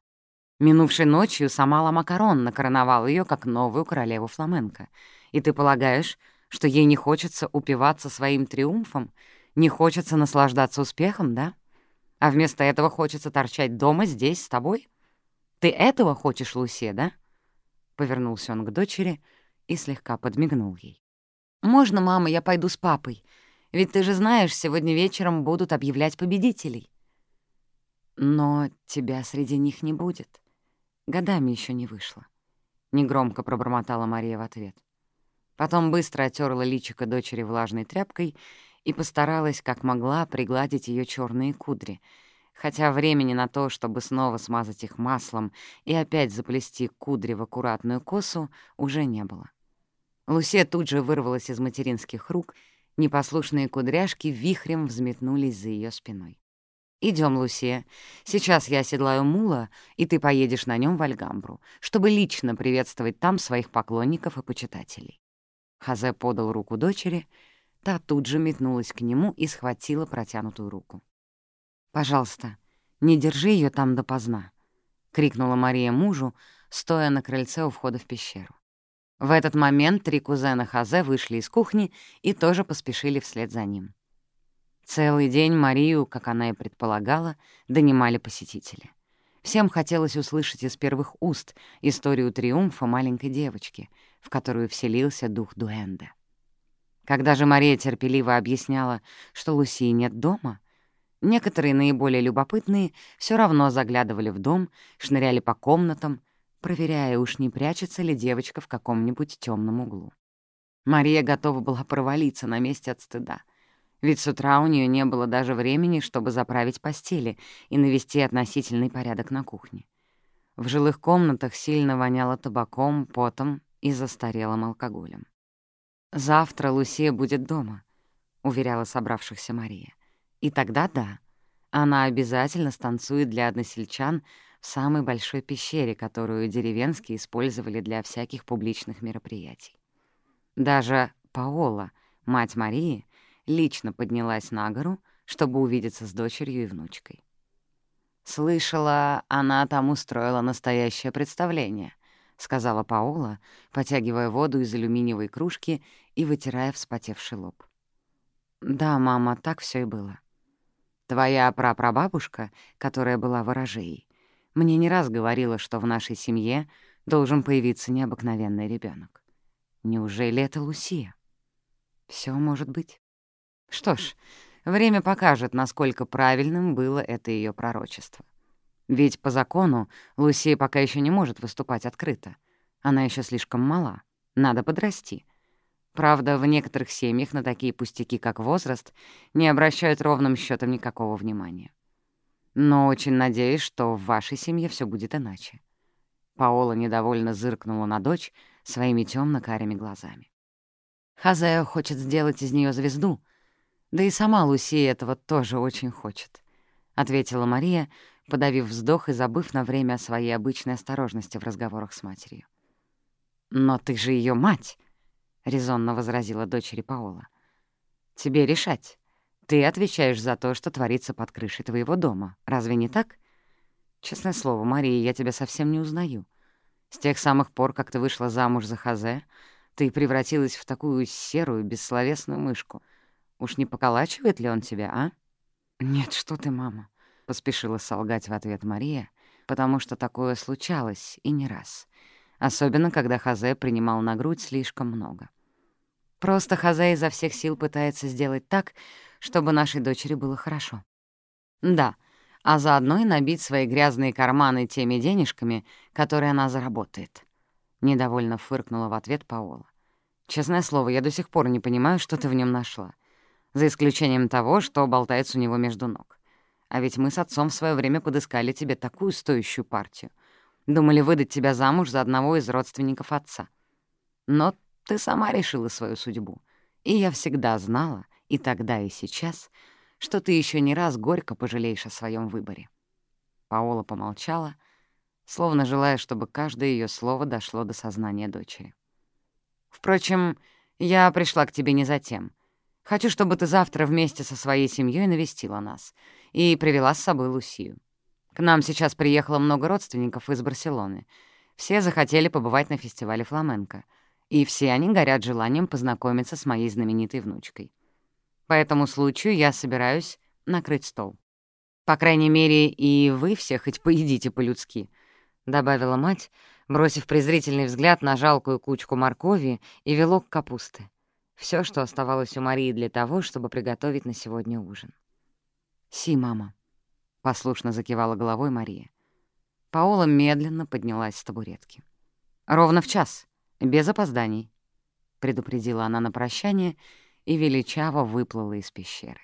Минувшей ночью сама Ламакарон накороновал ее как новую королеву фламенко. И ты полагаешь, что ей не хочется упиваться своим триумфом, не хочется наслаждаться успехом, да? А вместо этого хочется торчать дома здесь с тобой? Ты этого хочешь, Лусе, да?» Повернулся он к дочери и слегка подмигнул ей. «Можно, мама, я пойду с папой? Ведь ты же знаешь, сегодня вечером будут объявлять победителей». «Но тебя среди них не будет. Годами еще не вышло», — негромко пробормотала Мария в ответ. Потом быстро оттерла личико дочери влажной тряпкой и постаралась, как могла, пригладить ее черные кудри — хотя времени на то, чтобы снова смазать их маслом и опять заплести кудри в аккуратную косу, уже не было. Лусе тут же вырвалась из материнских рук, непослушные кудряшки вихрем взметнулись за ее спиной. Идем, Лусе. Сейчас я оседлаю мула, и ты поедешь на нем в Альгамбру, чтобы лично приветствовать там своих поклонников и почитателей». Хазе подал руку дочери, та тут же метнулась к нему и схватила протянутую руку. «Пожалуйста, не держи ее там допоздна», — крикнула Мария мужу, стоя на крыльце у входа в пещеру. В этот момент три кузена Хазе вышли из кухни и тоже поспешили вслед за ним. Целый день Марию, как она и предполагала, донимали посетители. Всем хотелось услышать из первых уст историю триумфа маленькой девочки, в которую вселился дух Дуэнда. Когда же Мария терпеливо объясняла, что Лусии нет дома, Некоторые, наиболее любопытные, все равно заглядывали в дом, шныряли по комнатам, проверяя, уж не прячется ли девочка в каком-нибудь темном углу. Мария готова была провалиться на месте от стыда, ведь с утра у нее не было даже времени, чтобы заправить постели и навести относительный порядок на кухне. В жилых комнатах сильно воняло табаком, потом и застарелым алкоголем. «Завтра Лусия будет дома», — уверяла собравшихся Мария. И тогда да, она обязательно станцует для односельчан в самой большой пещере, которую деревенские использовали для всяких публичных мероприятий. Даже Паола, мать Марии, лично поднялась на гору, чтобы увидеться с дочерью и внучкой. «Слышала, она там устроила настоящее представление», — сказала Паола, потягивая воду из алюминиевой кружки и вытирая вспотевший лоб. «Да, мама, так все и было. Твоя прапрабабушка, которая была ворожеей, мне не раз говорила, что в нашей семье должен появиться необыкновенный ребенок. Неужели это Лусия? Все может быть. Что ж, время покажет, насколько правильным было это ее пророчество. Ведь по закону Лусия пока еще не может выступать открыто. Она еще слишком мала. Надо подрасти — Правда, в некоторых семьях на такие пустяки, как возраст, не обращают ровным счетом никакого внимания. Но очень надеюсь, что в вашей семье все будет иначе. Паола недовольно зыркнула на дочь своими темно карими глазами. Хазео хочет сделать из нее звезду, да и сама Лусия этого тоже очень хочет, — ответила Мария, подавив вздох и забыв на время о своей обычной осторожности в разговорах с матерью. «Но ты же ее мать», — резонно возразила дочери Паола. «Тебе решать. Ты отвечаешь за то, что творится под крышей твоего дома. Разве не так? Честное слово, Мария, я тебя совсем не узнаю. С тех самых пор, как ты вышла замуж за Хазе, ты превратилась в такую серую, бессловесную мышку. Уж не поколачивает ли он тебя, а?» «Нет, что ты, мама», — поспешила солгать в ответ Мария, потому что такое случалось и не раз, особенно когда Хазе принимал на грудь слишком много. Просто Хазе изо всех сил пытается сделать так, чтобы нашей дочери было хорошо. Да, а заодно и набить свои грязные карманы теми денежками, которые она заработает. Недовольно фыркнула в ответ Паола. Честное слово, я до сих пор не понимаю, что ты в нем нашла. За исключением того, что болтается у него между ног. А ведь мы с отцом в свое время подыскали тебе такую стоящую партию. Думали выдать тебя замуж за одного из родственников отца. Но ты сама решила свою судьбу. И я всегда знала, и тогда, и сейчас, что ты еще не раз горько пожалеешь о своем выборе. Паола помолчала, словно желая, чтобы каждое ее слово дошло до сознания дочери. «Впрочем, я пришла к тебе не за тем. Хочу, чтобы ты завтра вместе со своей семьей навестила нас и привела с собой Лусию. К нам сейчас приехало много родственников из Барселоны. Все захотели побывать на фестивале фламенко, и все они горят желанием познакомиться с моей знаменитой внучкой. По этому случаю я собираюсь накрыть стол. По крайней мере, и вы все хоть поедите по-людски», — добавила мать, бросив презрительный взгляд на жалкую кучку моркови и вилок капусты. Все, что оставалось у Марии для того, чтобы приготовить на сегодня ужин. «Си, мама», — послушно закивала головой Мария. Паола медленно поднялась с табуретки. «Ровно в час, без опозданий», — предупредила она на прощание и величаво выплыла из пещеры.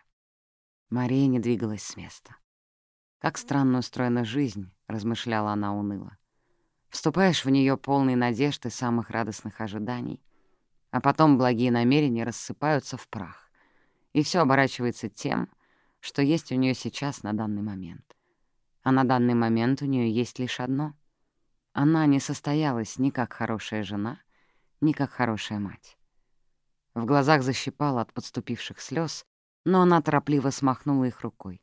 Мария не двигалась с места. «Как странно устроена жизнь», — размышляла она уныло. «Вступаешь в нее полный надежд и самых радостных ожиданий, а потом благие намерения рассыпаются в прах, и все оборачивается тем, что есть у нее сейчас на данный момент. А на данный момент у нее есть лишь одно. Она не состоялась ни как хорошая жена, ни как хорошая мать. В глазах защипала от подступивших слез, но она торопливо смахнула их рукой.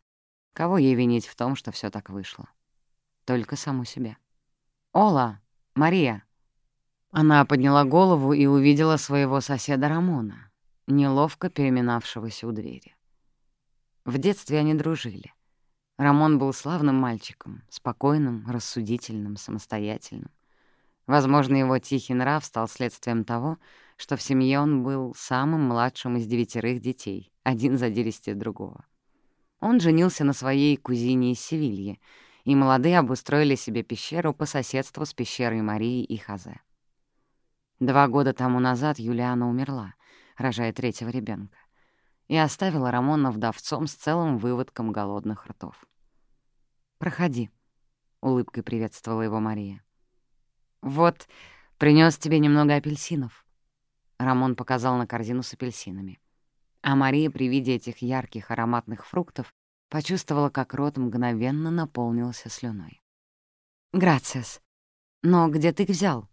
Кого ей винить в том, что все так вышло? Только саму себя. «Ола! Мария!» Она подняла голову и увидела своего соседа Рамона, неловко переминавшегося у двери. В детстве они дружили. Рамон был славным мальчиком, спокойным, рассудительным, самостоятельным. Возможно, его тихий нрав стал следствием того, что в семье он был самым младшим из девятерых детей, один за дересте другого. Он женился на своей кузине из Севильи, и молодые обустроили себе пещеру по соседству с пещерой Марии и Хазе. Два года тому назад Юлиана умерла, рожая третьего ребенка, и оставила Рамона вдовцом с целым выводком голодных ртов. «Проходи», — улыбкой приветствовала его Мария. «Вот, принес тебе немного апельсинов». Рамон показал на корзину с апельсинами. А Мария при виде этих ярких ароматных фруктов почувствовала, как рот мгновенно наполнился слюной. «Грациас. Но где ты их взял?»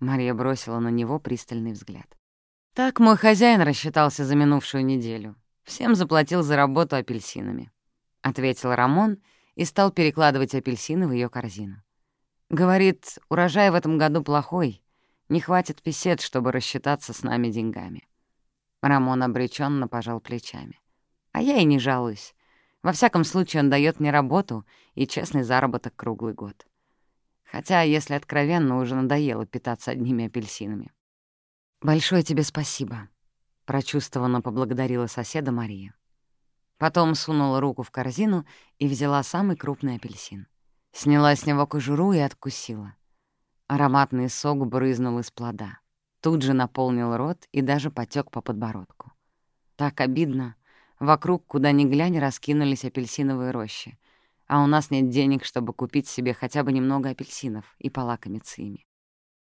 Мария бросила на него пристальный взгляд. «Так мой хозяин рассчитался за минувшую неделю. Всем заплатил за работу апельсинами», — ответил Рамон и стал перекладывать апельсины в ее корзину. «Говорит, урожай в этом году плохой, не хватит песет, чтобы рассчитаться с нами деньгами». Рамон обреченно пожал плечами. «А я и не жалуюсь. Во всяком случае, он дает мне работу и честный заработок круглый год. Хотя, если откровенно, уже надоело питаться одними апельсинами. «Большое тебе спасибо», — прочувствованно поблагодарила соседа Мария. Потом сунула руку в корзину и взяла самый крупный апельсин. Сняла с него кожуру и откусила. Ароматный сок брызнул из плода. Тут же наполнил рот и даже потек по подбородку. Так обидно. Вокруг, куда ни глянь, раскинулись апельсиновые рощи а у нас нет денег, чтобы купить себе хотя бы немного апельсинов и полакомиться ими.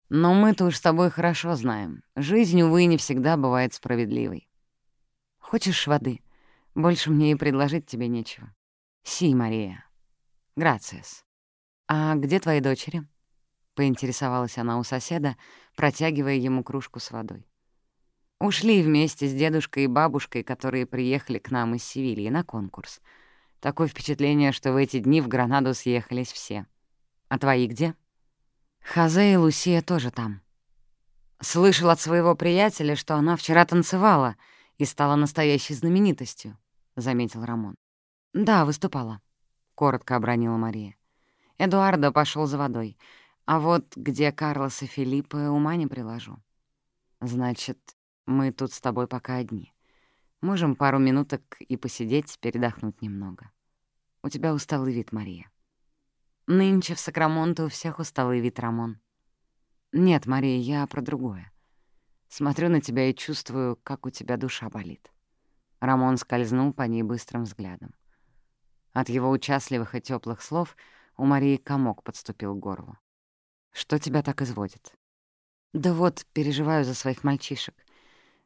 Но мы-то уж с тобой хорошо знаем. Жизнь, увы, не всегда бывает справедливой. Хочешь воды? Больше мне и предложить тебе нечего. Си, Мария. Грациас. А где твои дочери? Поинтересовалась она у соседа, протягивая ему кружку с водой. Ушли вместе с дедушкой и бабушкой, которые приехали к нам из Севильи на конкурс. Такое впечатление, что в эти дни в Гранаду съехались все. А твои где? Хазе и Лусия тоже там. Слышал от своего приятеля, что она вчера танцевала и стала настоящей знаменитостью, — заметил Рамон. «Да, выступала», — коротко обронила Мария. Эдуардо пошел за водой, а вот где Карлос и Филиппа ума не приложу. Значит, мы тут с тобой пока одни. Можем пару минуток и посидеть, передохнуть немного. У тебя усталый вид, Мария. Нынче в Сакрамонте у всех усталый вид, Рамон. Нет, Мария, я про другое. Смотрю на тебя и чувствую, как у тебя душа болит. Рамон скользнул по ней быстрым взглядом. От его участливых и теплых слов у Марии комок подступил к горлу. «Что тебя так изводит?» «Да вот, переживаю за своих мальчишек.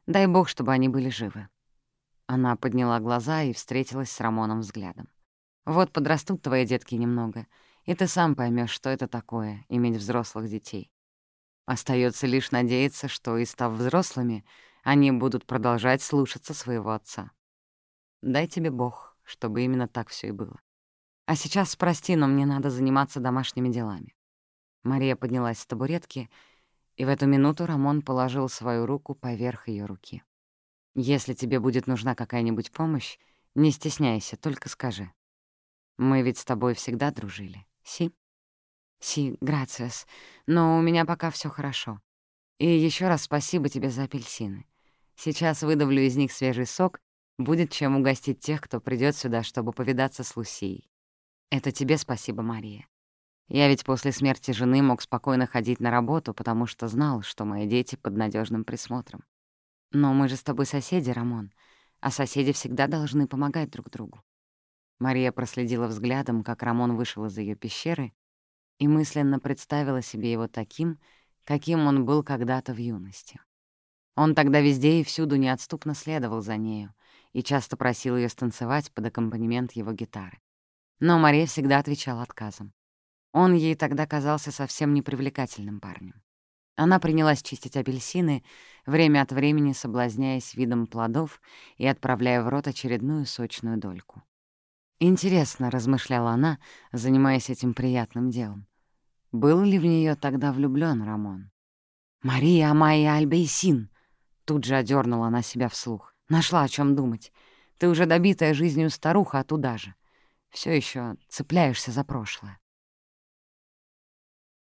Дай бог, чтобы они были живы». Она подняла глаза и встретилась с Рамоном взглядом. «Вот подрастут твои детки немного, и ты сам поймешь, что это такое — иметь взрослых детей. Остается лишь надеяться, что, и став взрослыми, они будут продолжать слушаться своего отца. Дай тебе Бог, чтобы именно так все и было. А сейчас прости, но мне надо заниматься домашними делами». Мария поднялась с табуретки, и в эту минуту Рамон положил свою руку поверх ее руки. «Если тебе будет нужна какая-нибудь помощь, не стесняйся, только скажи. Мы ведь с тобой всегда дружили, си?» «Си, грациас, но у меня пока все хорошо. И еще раз спасибо тебе за апельсины. Сейчас выдавлю из них свежий сок, будет чем угостить тех, кто придет сюда, чтобы повидаться с Лусией. Это тебе спасибо, Мария. Я ведь после смерти жены мог спокойно ходить на работу, потому что знал, что мои дети под надежным присмотром. Но мы же с тобой соседи, Рамон, а соседи всегда должны помогать друг другу. Мария проследила взглядом, как Рамон вышел из ее пещеры, и мысленно представила себе его таким, каким он был когда-то в юности. Он тогда везде и всюду неотступно следовал за нею и часто просил ее станцевать под аккомпанемент его гитары. Но Мария всегда отвечала отказом. Он ей тогда казался совсем непривлекательным парнем. Она принялась чистить апельсины, время от времени соблазняясь видом плодов и отправляя в рот очередную сочную дольку. «Интересно», — размышляла она, занимаясь этим приятным делом. Был ли в нее тогда влюблён Рамон? «Мария Амайя Альбейсин!» Тут же одернула она себя вслух. «Нашла о чем думать. Ты уже добитая жизнью старуха, а туда же. Все еще цепляешься за прошлое».